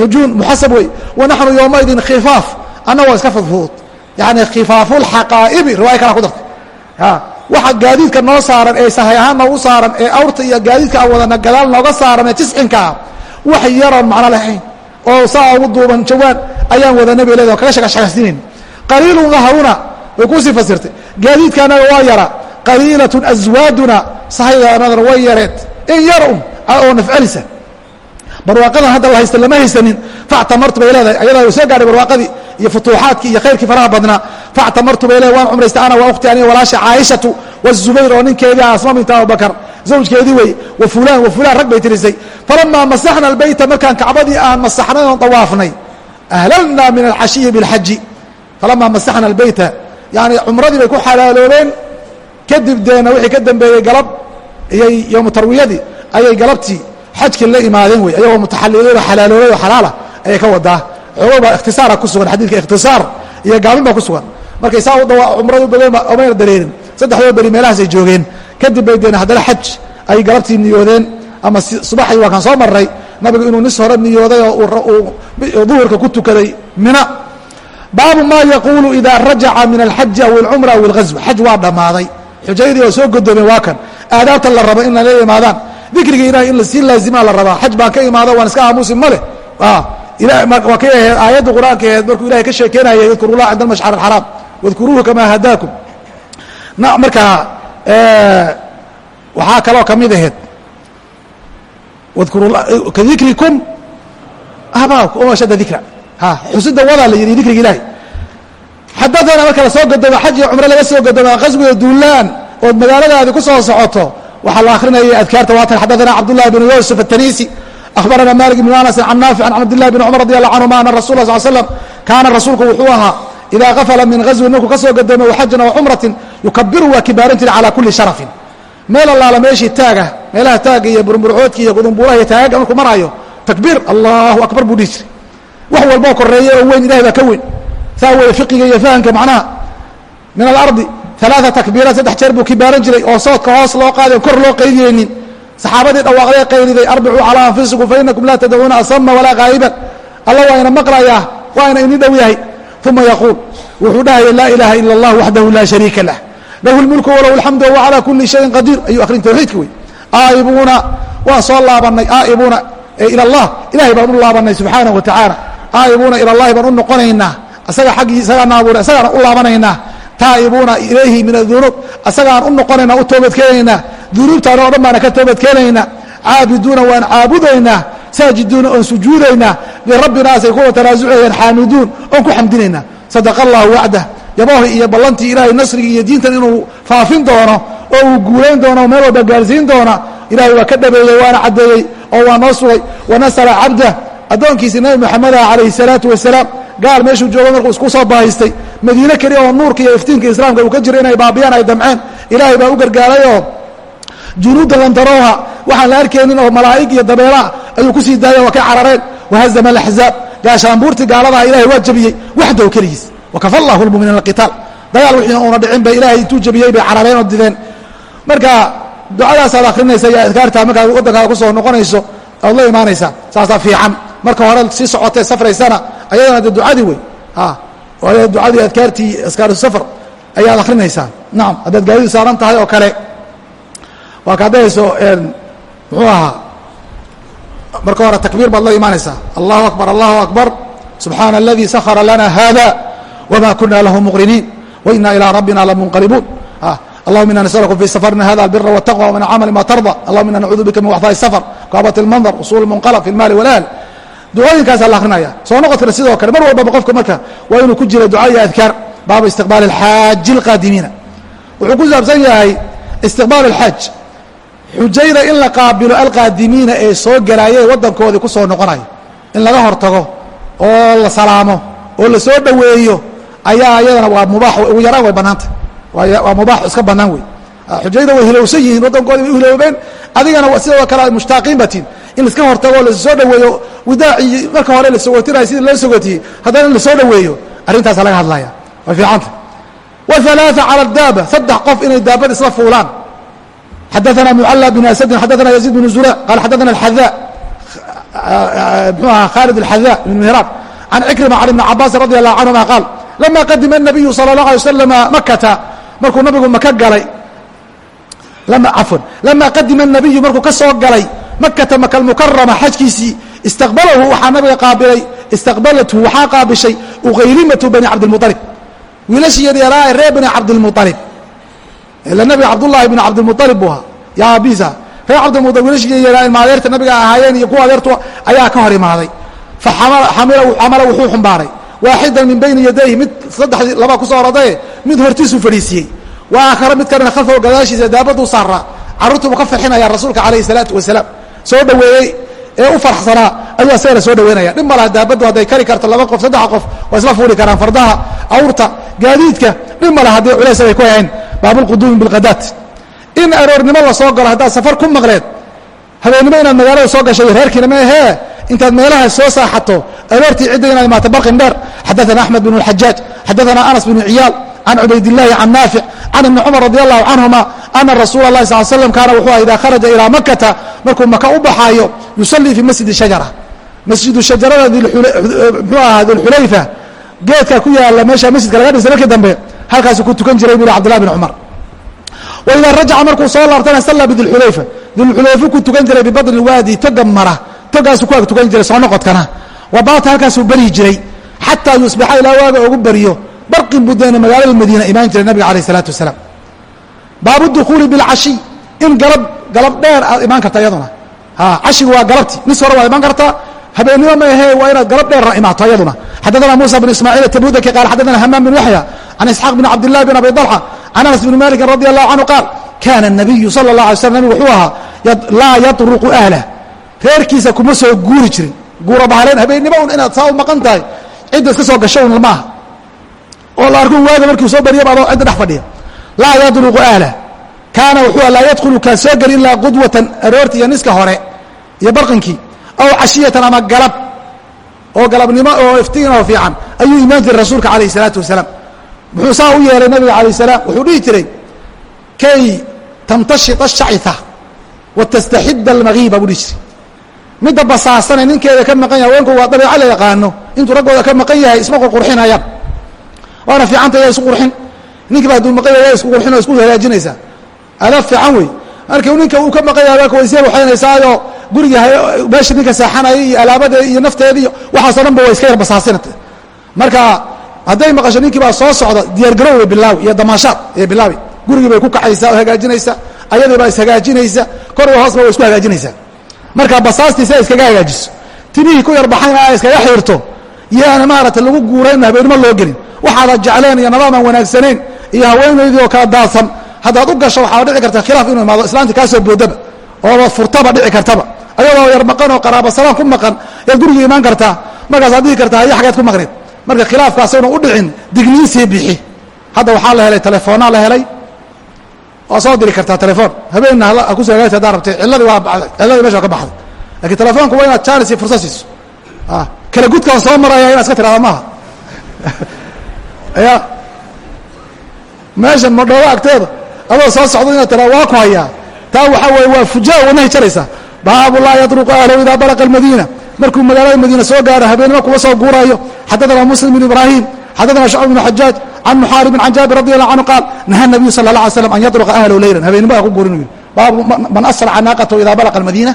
A: Xujuun muxasab wey. Wa naxnu yowmaidin khifaaf. Annagoo iska fudfudud yani khifaafulxaqaa'ibi riwaaya kalaa ku dartay. Waxa gaadiidka noo saaran ee sahay ahaan noogu saaran ee awrta iyo gaadiidka aan wadana gadaal nooga saaran ee tiscinkaa wax yaroon macno lahayn. Oo saa ugu duuban jawaan ayaan wada nabi leeda kaga shagashagasiinayn qaliilun dahruna way kuusii fasirtay. Gaadiidka anaga waa yara. Qaliilatun aswaaduna sahayda anadana way yareed. In yar un oo nafcelisa. Barwaaqadan hadda la haysta lama haysanin factamartu bay leedahay. Ayadaa soo gaadhay barwaaqadii iyo futuuxaadkii iyo khayrkii faraha badnaa. Factamartu bay leedahay waan cumraystay ana wa ukhti aniga walaasha caaishatu wazubayr oo ninkeedii ah asma binta abubakar zawjkeedii wey wa fulaan wa fulaan rag bay tirisay. Falamaa masaxna albeyta markaan kacbadii aan masaxnay oon dawaafnay ahlalna min alcashiyi biاlxaji falamaa masaxna albeyta yani cumradii bay ku xalaaloobeen kadib deena wixii ka dambeeyey galab iyay yowmu tarwiyadii ayay galabtii xajkii la imaadeen wey ayagoo mutaxaliliin oo xalaaloobay oo xalaala ayay ka wadaa xoogow baa ikhtisaara ku sugan xadiidka ikhtisaar iyo gaabin baa ku sugan markay saa cumradu badeen omayna dareerin saddexdoo beri meelahaasay joogeen kadib bay deen haddana xaj ay galabtii niyoodeen ama subaxii waa kaan soo maray nabigu inuu nis hore niyooday oo uu duhurka ku tukaday mina baabu ma yaquulu ida rajaca min alxaji aw alcumra aw alghazw. Xaj waa dhammaaday. Xujayadii oo soo godoomeen waa kan. Aadaabta la rabo in lala imaadaan. Dikriga ilahay in la sii laazimaa la rabaa. Xaj baan ka imaado waan iska aamusi ma leh. Waa kay aayadda qur'aanka aheed markuu ilahay ka sheekeynaya yadkuru llah cinda almashcar alxaraam. Wadkuruuhu kamaa hadaakum. Markaa waxaa kaloo ka mid aheyd ka dikrikum abaakum o ashadda dikra xusida wadaa la yidhi dikriga ilahay xadaana marka la soo godoomo xaj iyo cumre laga soo godoomo qaswiga duulaan ood magaaladaadi ku soo socoto waxaa la akrinayay adkaarta waatan xadaana cabdullahi bn yuusuf atanisi akhbarana malik bn anasin can naafic can cabdillahi bn cumar radi allahu canhuma ana rasul sal slam kaana rasuulku wuxuu ahaa idaa qafala min gazwin markuu ka soo godoomo waxajin aw cumratin yukabiru waa kibaaran jira calaa kuli sharafin. Meel allaala meeshii taaga meelaha taaga iyo burburcoodka iyo gudumbuuraha iyo taagaga markuu maraayo takbiir allahu akbar buu dhihi jiray wax walboo koreeya oo weyn ilahay baa ka weyn. Saa weye fiqiga iyo fahamka macnaha. Min alardi alaaa takbiiraat saddex jeer buu kibaaran jiray oo soodka hoos loo qaaday kor loo qaydiyeynin. Saxaabadii dhawaaqday qayliday arbicuu calaa anfusikum fainakum laa tadcuuna asama walaa qaa'iban alla waa maqlayaa waa ina ini dhow yahay. Uma yaquul wuxuu dhahaya laa ilaaha ila اllah waxdahu laa shariika lah. Lahu lmulku walahu alxamdu wahuwa calaa kuli shayin qadiir. Ayuu akrin tawxiidka wey aa'ibuuna waan soo laabanay aa'ibuuna ila allah ilahay baan u laabanay subxaanaه wa tacaala aa'ibuuna ila اllahi baan u noqonaynaa. Isaga aggii isagaana abuuray isagaana u laabanaynaa. Taa'ibuuna ilayhi min adunuub asagaan u noqonayna u toobadkeenaynaa dunuubtaana o dhan baana ka toobadkeenaynaa caabiduuna waan caabudaynaa. Saajiduuna oon sujuudaynaa. Lirabbinaasay kuwa tanaasucayaan xaamiduun. Oon ku xamdinaynaa. Sadaqa allahu wacdah. Yaboohi iyo ballantii ilaahay nasrigii iyo diintan inuu faafin doono oo uu guulayn doono meel walba gaarsiin doona ilahay waa ka dhabeeyey waana caddeeyey oo waa noo sugay. Wanasara cabdah addoonkiisi nabi moxamedah calayhi salaatu wasalaam gaal meeshuu joogo markuu isku soo bahaystay madiine keliya oo nuurka iyo iftiinka islaamka uu ka jiro inay baabiyaan ay damceen ilaahay baa u gargaarayoo junuuda lantarowha waxaan la arkaynin oo malaa'ig iyo dabeelaha ayuu ku sii daaya waa ka carareen wahazama alaxzaab gaashaanbuurtii gaaladaa ilahay waa jabiyey waxdow keligiis wakafa allahu lmuminiina alqitaal. Dagaal wixii uuna dhicin bay ilaahay intuu jabiyey bay carareen oo dideen. Marka ducadaasaad akrinaysa iyo adkaartaa markaad waddankaada ku soo noqonayso oad la imaanaysaa saasaa fiican marka hore sii socotee safraysana ayadana de ducadii wey waayo ducadii adkaartii askaaru safar ayaad akrinaysaa nacam haddaad gaadidu saaran tahay oo kale waa ka haddayso muxuu ahaa marka hore takbiir baad la imaanaysaa allahu akbar allahu akbar subxaana aladii sakara lana hada wma kuna lahu muqriniin waina ilىa rabbina lamunqalibuun allahuma ina naslkum fi safarina hada albira wالtaqوى wmin acmali ma tarضى allahuma ina nacuudu bika min waxdaai safar kaabat اlmanظr usul munqalb fi اlmaali wاlahl ducooyinkaasaa la akrinaya soo noqodkana sidoo kale mar walbaba qofka marka waa inuu ku jira duca iyo adkaar baabu istiqbaali اlxaaji اlqaadimiina wuxuu ku saabsan yahay istiqbaal اlxaaj xujayda in la qaabilo alqaadimiina ee soo gelaaya waddankoodii ku soo noqonayo in laga hortago oo la salaamo oo la soo dhoweeyo ayaa ayadana waa mubaax ugu yaraan way bannaanta waa mubaax iska bannaan wey xujayda way hilowsan yihiin waddankoodi way u hiloobeen adigana sidoo kale mushtaaqiin batiin in laiska hortago o lasoo dhoweeyo widaacii marka hore la sogotinayo sidii loo sogotiyey haddana in lasoo dhoweeyo arrintaasa laga hadlaya way fiicanta walaaa cala daaba saddex qof inay daabad isla fuulaan xadaana mucala bn asadin xadaana yaziid bn zura qaala xadaana axada mxuu ahaa khaalid alxadaa ibn mihraab can cikrima can ibni cabaasin radi allahu canhuma qaal lama qadima الnabiyu salى اlه alay waslama makata markuu nabigu maka galay cafwan lama qadima الnabiyu markuu ka soo galay makata maka mukarama xajkiisii istaqbalahu waxaa nabiga qaabilay istaqbalathu waxaa qaabishay uqayrimatu bani cabdilmualib wiilashii yaryalaa ee reer bani cabdilmualib ila nabiga cabdullaahi bni cabdilmualib buu ahaa yaa aabbiisa reer cabdilmualib wiilashii yaryalaa maadeerta nabiga ahaayeen iyo kuwa adeertu ayaa ka hor imaaday fa xamala wuxuu xumbaaray waaxidan min bayni yadayhi mid saddexdii laba ku soo oradae mid hortiisuu fadhiisiiyey wa aakhara mid kalena khalfahu gadaashiisa daabaduu saaraa carruurtuubu ka farxinayaa rasuulka calayhi salaatu wasalaam soo dhoweeyey ee u farxsanaa ayuu asagana soo dhaweynaya dhib malaha daabaddu hadday kari karto laba qof saddexa qof waa isla fuuli karaan fardaha awrta gaadiidka. Dhib malaha haddii culays ay ku hayn baabulquduumi bilqadaat in aroornimo la soo galo haddaad safar ku maqleed habeennimo inaad magaalada soo gashay reerkiina maahee intaad meelaha soo saaxato aroortii cidda inaad imaato barqin dheer. Xadaana axmed bn اxajaaj xadaana anas bn ciyaal can cubaydاlahi can naafic can ibni cumar radi allahu canhuma ana rasuula اlahi sal slam kaana wuxuu ah idaa kharaja ilaa makata markuu maka u baxaayo yusalii fi masjidi shajara masjidu shajarada mxuu ahaa dulxulayfa geedka ku yaalla meesha masjidka laga dhisay markii dambe halkaasu ku tukan jiray bu yhi abdillah bn cumar waidaa rajaca markuu soo laabtana salla bidulxulayfa dulxulayfu ku tukan jiray bibadni waadi toga mara togaasu ku ag tukan jiray soo noqodkana wabaata halkaasuu beryi jiray xataa yusbixa ilaa waaga ugu baryo barqin budeena magaalada madiina imaan jiray nabiga alayh isalaatu wasalaam. Baabu dukuuli bilcashiy in galab galab dheer aad imaan karta iyaduna. Cashigu waa galabti nis hore waad imaan kartaa habeennimo ma ahee waa inaad galab dheerna imaato iyaduna. Xadaana muusa bn ismaaciil atabudaki qaal xadaana hamaam bin yaxya can isxaaq bn cabdillahi bin abi dalxa can anas bni malikin radi allahu canhu qaal kaana nabiyu sala اllah alay slam nabigu wuxuu ahaa laa yatruqu ahlah reerkiisa kuma soo guuri jirin. Guura bahleen habeennimo un inaad saa u maqan tahay. Cidda iska soo gasho un maaha oo la arku waaga markuu soo baryaba adoo cidda dhex fadhiya. Laa yadruqu ahlah kaana wuxuu laa yadkhulu kaa soo geli ilaa qudwatan aroorti iyo niska hore iyo barqinkii aw cashiyatan ama galab oo galabnimo oo iftiin oo fiican ayuu imaan jiray rasuulka calayh isalaatu wasalaam. Muxuu saa u yeelay nabiga alayh salaam wuxuu dhihi jiray kay tamtashita shacitha wa tastaxida almagiiba buu dhihi jiray. Midda basaasane ninkeeda ka maqan yahay haweenku waa dabeeco la yaqaano intuu raggooda ka maqan yahay isma qurqurxinayaan waana fiicanta yaa isku qurxin. Ninkiiba hadduu maqan yahay yaa isku qurxin oo isku hagaajinaysaa adaa fiican wey. Marka ninka uu ka maqan yahay haweenka way isya waxaynaysaayo guriga meesha ninka seexanaya iyo alaabadeeda iyo nafteeda iyo waxaasoo dhan ba way iska yar basaasinata marka hadday maqasho ninkii baa soo socda diyaargarow way bilaawi iyo damaashaad ayay bilaabi gurigii bay ku kacaysaa oo hagaajinaysa ayadii baa ishagaajinaysa kor iyo hoosba way isku hagaajinaysaa. Marka basaastii si ay iskaga hagaajiso. Timihii ku yarbaxayna ay iskaga xiirto yaana maaragtay lagu guurayna habeenimo loo gelin waxaada jecleen iyo nadaaman wanaagsanayn iyo haweenaydii oo kala daadsan. Haddaad u gasho waxaa dhici karta khilaaf inuu imaado islaanti kaasoo boodaba ooba furtaba dhici kartaba. Ayadoo yar maqan oo qaraaba salaan ku maqan yaad guriga imaan kartaa markaasaad dhihi kartaa haya xageed ku maqneed marka khilaafkaas aynu u dhicin digniinsii bixi. Hadda waxaa la helay telefoonaa la helay. Waa soo diri kartaa telefoon. Habeenna ha ku soo hagaagta hadaa rabtay cilladii waa cilladii meesha ka baxday. Lakiin telefoonku waa inaad jaanis iyo fursa siiso kala gudkaan soo maraya inaad iska tirahda maaha ya meeshan madhoobo agteeda adoo soo socdo inaad tiraa waa ku hayaa. Taa waxaa weeye waa fujaa wadnahay jaraysaa. Baabu laa yadruqu ahlahu idaa balaqa almadiina. Markuu magaalada madiina soo gaaro habeenimo kuma soo guuraayo xadadanaa muslim bn ibraahiim xadadanaa shacb bn xajaaj can muxaaribin can jaabir radi allahu canhu qaal naha nabiyu sala la alay slam an yadruqa ahlahu leylan habeenimo ha ku guurin yiri baabu man asraca naaqatahu idaa balaqa almadiina.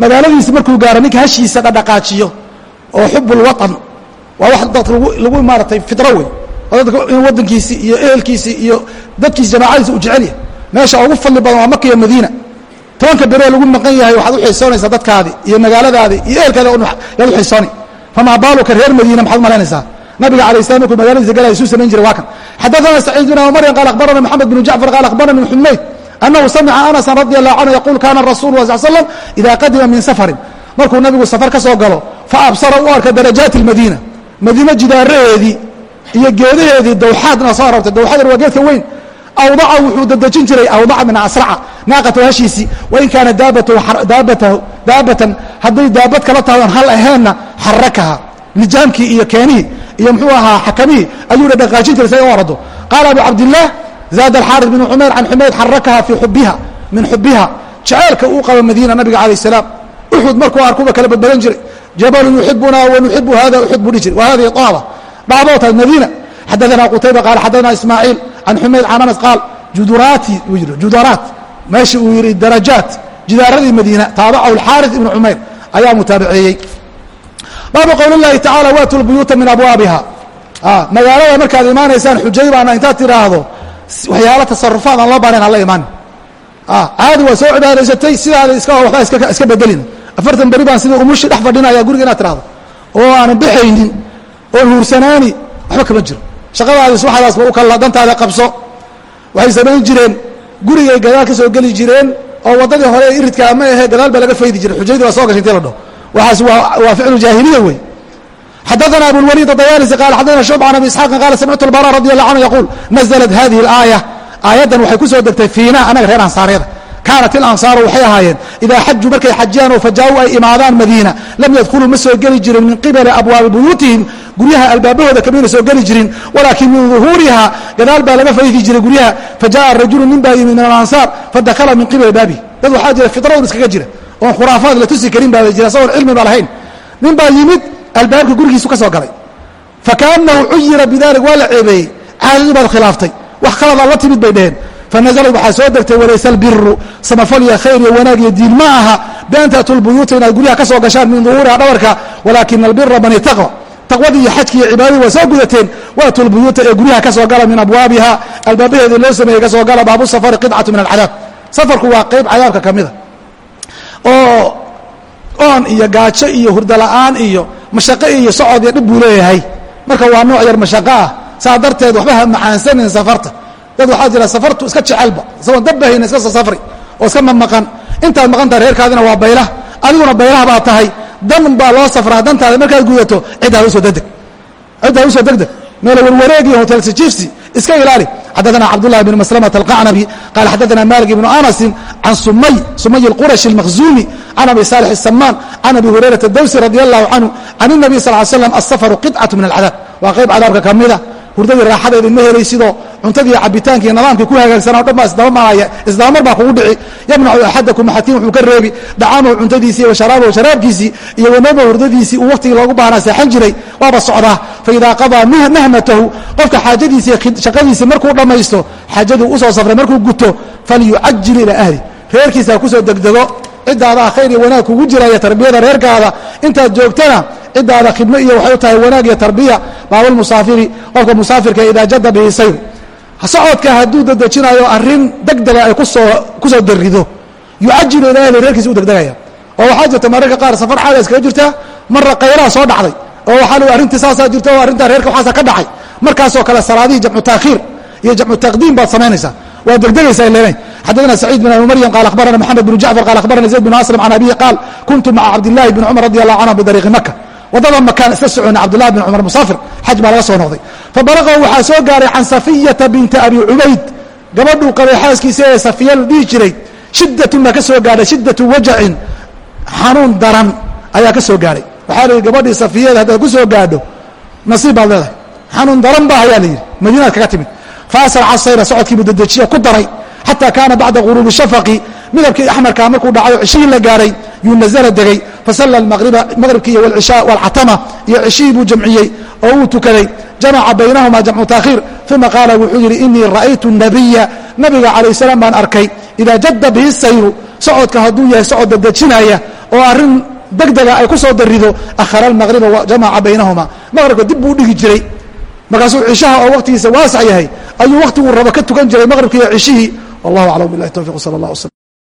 A: Magaaladiisi markuu gaaro ninka hashiisa dhadhaqaajiyo oo xub lwaطan waa wax dadka lagu maaratay fidro wey oo dadka in wadankiisi iyo ehelkiisi iyo dadkiisi jamaacadiisa u jecel yahay. Meesha ugu fadli badan waa maka iyo madiina. Tobanka beree lagu maqan yahay waxaad uxiisoonaysaa dadkaadi iyo magaaladaadi iyo ehelkaadi yaad uxiisooni famaa baaluka reer madiina maxaad umalaynaysaa nabiga alay slam markuu magaaladiisa galaya suu samayn jiray waa kan. Xadaثana saciid bin maryam qaal akhbarana moxamed bn jacfar qaal akhbarani xumayd anahu samica anasan radi allahu canhu yaquul kana rasulu la sl slam ida qadima min safarin. Markuu nabigu safar ka soo galo faabsara u arka darajaati اlmadiina madiine jidaaraheedii iyo geedaheedii dawxaadna soo arortay. Dawxadan waa geedka weyn. Awdaca wuxuu dadejin jiray awdaca min asraca naaqatu hashiisii wain kaana daabatan hadday daabad kala tahdon hal aheenna xarakaha nijaamkii iyo keenihii iyo muxuu ahaa xakamihii ayuu dhaqaajin jiray say u orado qaala abu cabdillaah zaada alxaaris bn xumayr can xumayd xarakaha fii xubiha min xubiha jaceelka uu qaba madiina nabiga calayh salaam. Uxud markuu arkuba kala badbadan jiray jabalun yuxibunaa wanuxibu hada uxibu dhijir wa hadihi taaba dhacdoo tahay madiina xadaanaa qutayba qaala xadaanaa ismaaciil can xumayd can anas qaal juduraati buu yidhi judaraat meesha uu yidhi darajaat jidaaradii madiina taabacahu alxaaris ibnu cumayr ayaa mutaabaceeyey baabu qowli llahi tacala waatu lbuyuuta min abwaabiha magaalada markaad imaanaysaan xujaybaana intaad tidhaahdo waxyaala tasarufaad aan loo baanayn hala imaan caadi waad soo cibaadaysatay sidaada iska wabaa iska bedelin afartan beri baan sida umushi dhex fadhinaya guriga inaad tirahdo oo aanan baxaynin oon huursanaani waxba kama jiro. Shaqadaada subaxdaasba u kalla dantaada qabso. Waxay samayn jireen gurigay gadaal ka soo geli jireen oo waddadii hore ee iridkaa ma ahe gadaal baa laga faydi jiray. Xujadii baa soo gashay intii la dhaho. Waxaas waa ficlu jaahiliya wey xadaana abulwaliid adayaalisi qaal xadana shucb can abi isxaaqin qaala samictu lbara radi allah canhu yaquul naزlat hadihi اlaaya aayaddan waxay ku soo degtay fiina annaga reer ansaareeda kaanat ilansaaru waxay ahaayeen idaa xajuu markay xajiyaan oo fajaa-uu ay imaadaan madiina lam yadkhuluu ma soo geli jirin min qibali abwaabi buyuutihim guryaha albaabahooda kamayna soo geli jirin walaakin min duhuuriha gadaal baa laga faydi jiray guryaha fajaءa rajulu nin baa yimid min alansaar fadakhala min qibali baabihi dad waxaa jira fidraun iskaga jira oon khuraafaad la tusi karin baa jira isagoon cilmi ba lahayn nin baa yimid albaabka gurigiisu ka soo galay fakaanahu cuyira bidalik waa la ceebeeyey caadadii baad khilaaftay wax khalada la timid bay dheheen fanazlad waxaa soo degtay walayse albiru samafal iyo khayr iyo wanaag iyo diin ma aha bian taأtuu lbuyuuta inaad guryaha ka soo gashaan min duhuuriha dhabarka walaakina albira man itaqى taqwadii iyo xajkii iyo cibaadadii waa soo gudateen waatuu lbuyuuta ee guryaha ka soo gala min abwaabiha albaabaheedii loo sameeyey ka soo gala baabu safari qidcatu min alcadaab safarku waa qeyb cadaabka ka mida oo oon iyo gaajo iyo hurdo la'aan iyo mashaqo iyo socod iyo dhib buu leeyahay marka waa nooc yar mashaqo ah saa darteed waxba ha macaansanin safarta dad waxaa jira safartu iska jecelba isagoon dabbahayna iska soo safri oo iska mamaqan intaad maqan tahay reerkaadina waa baylah adiguna baylah baa tahay dan baa loo safraa dantaada markaad gudato ciddaa usoo degdeg ciddaa usoo degdeg meelo warwareeg iyo hotel sijifsi iska ilaali xadaثna cabdالlahi بn masلمة الqacnabi qala xadaثna malik بn anasi can sumay sumay الquraشhi الmakhzumi can abi صالح الsamaan can abi hurayraةa dawsi radي الlahu canhu can النabiy sal ly slam aلsafru qiطcaة min الcadaab waa qayb cadaabka kamida hurdadii raaxadeeda ma helay sidoo cuntadii cabitaanki nadaamkii ku hagaagsanaa o dhan baa isdabamaaya isdabamar baa kugu dhici. Yamnacu axadakum axadkiin wuxuu ka reebi dacaamahu cuntadiisii wa sharaabkiisii iyo wanoomahu hurdadiisii uu wakhtigii loogu baahnaa seexan jiray waaba socdaa. Faidaa qadaa nahmatahu qofka xaajadiisii shaqadiisii markuu dhammaysto xaajaduu u soo safray markuu guto falyucajil ilaa ahli. Reerkiisa ha ku soo degdego ciddaada khayr iyo wanaag kugu jiraya tarbiyada reerkaada intaad joogtana cidaada khidmo iyo waxay u tahay wanaag iyo tarbiya baabalmusaafiri qofka musaafirka idaa jada bihi sayr socodka hadduu dedejinayo arrin degdega ay ku soo ku soo darido yucajilu ila ahli reerkiisa u degdegaya. Oo waxaa jirta mararka qaar safar xaala iskaga jirta marra qaylaha soo dhacday. Oo waxaa l arrintii saasaa jirta oo arrintaa reerka waxaasa ka dhacay. Markaasoo kale salaadihii jamcu taakhiir iyo jamcu taqdiim baad samaynaysaa waa degdegaysaa ilen xadana saciid bin abi maryam qaal abarana moxamed bnu jacfar qaal abarana zayd bn aslam can abiyi qaal kuntu maca cabdilaahi bni cumar radi allah canhu bidariiqi maka waddada makaan isla socona cabdillahi bn cumar musaafir xaj baa laga soo noqday. Fabalaqahu waxaa soo gaaray can safiyata binta abi cubayd. Gabadhuu qabay xaaskiisa ee safiya la dhihi jiray. Shiddatun baa ka soo gaadhay shiddatu wajacin xanuun daran ayaa ka soo gaadhay waxaa la yidhi gabadhii safiyeeda haddaad ku soo gaadho nasiib baad leedahay. Xanuun daran ba ayaa la yidhi. Madiinaad kaga timid faasraca sayra socodkiibuu dedejiya ku daray xata kaana bacda guruubi shafaqi midabkii axmarkaa markuu dhacayo cishihii la gaaray yuu nazla degay fasalla maqriba maqribkii wlcishaa walcatama iyo cishihii buu jamciyey oo uu tukaday jamaca baynahuma jamcu taakhiir uma qaala wuxuu yidhi inii ra'aytu nabiya nabiga calayh salaam baan arkay idaa jadda bihi sayru socodka hadduu yahay socod dadejinaya oo arrin degdega ay ku soo darido akhara almaqriba wa jamaca baynahuma maqribka dib buu dhigi jiray markaasuu cishaha oo waktigiisa waasax yahay ayuu waktiguu rabo ka tukan jiray maqhribki iyo cishihii wallah aclam bilahi towfiq sal allah wslam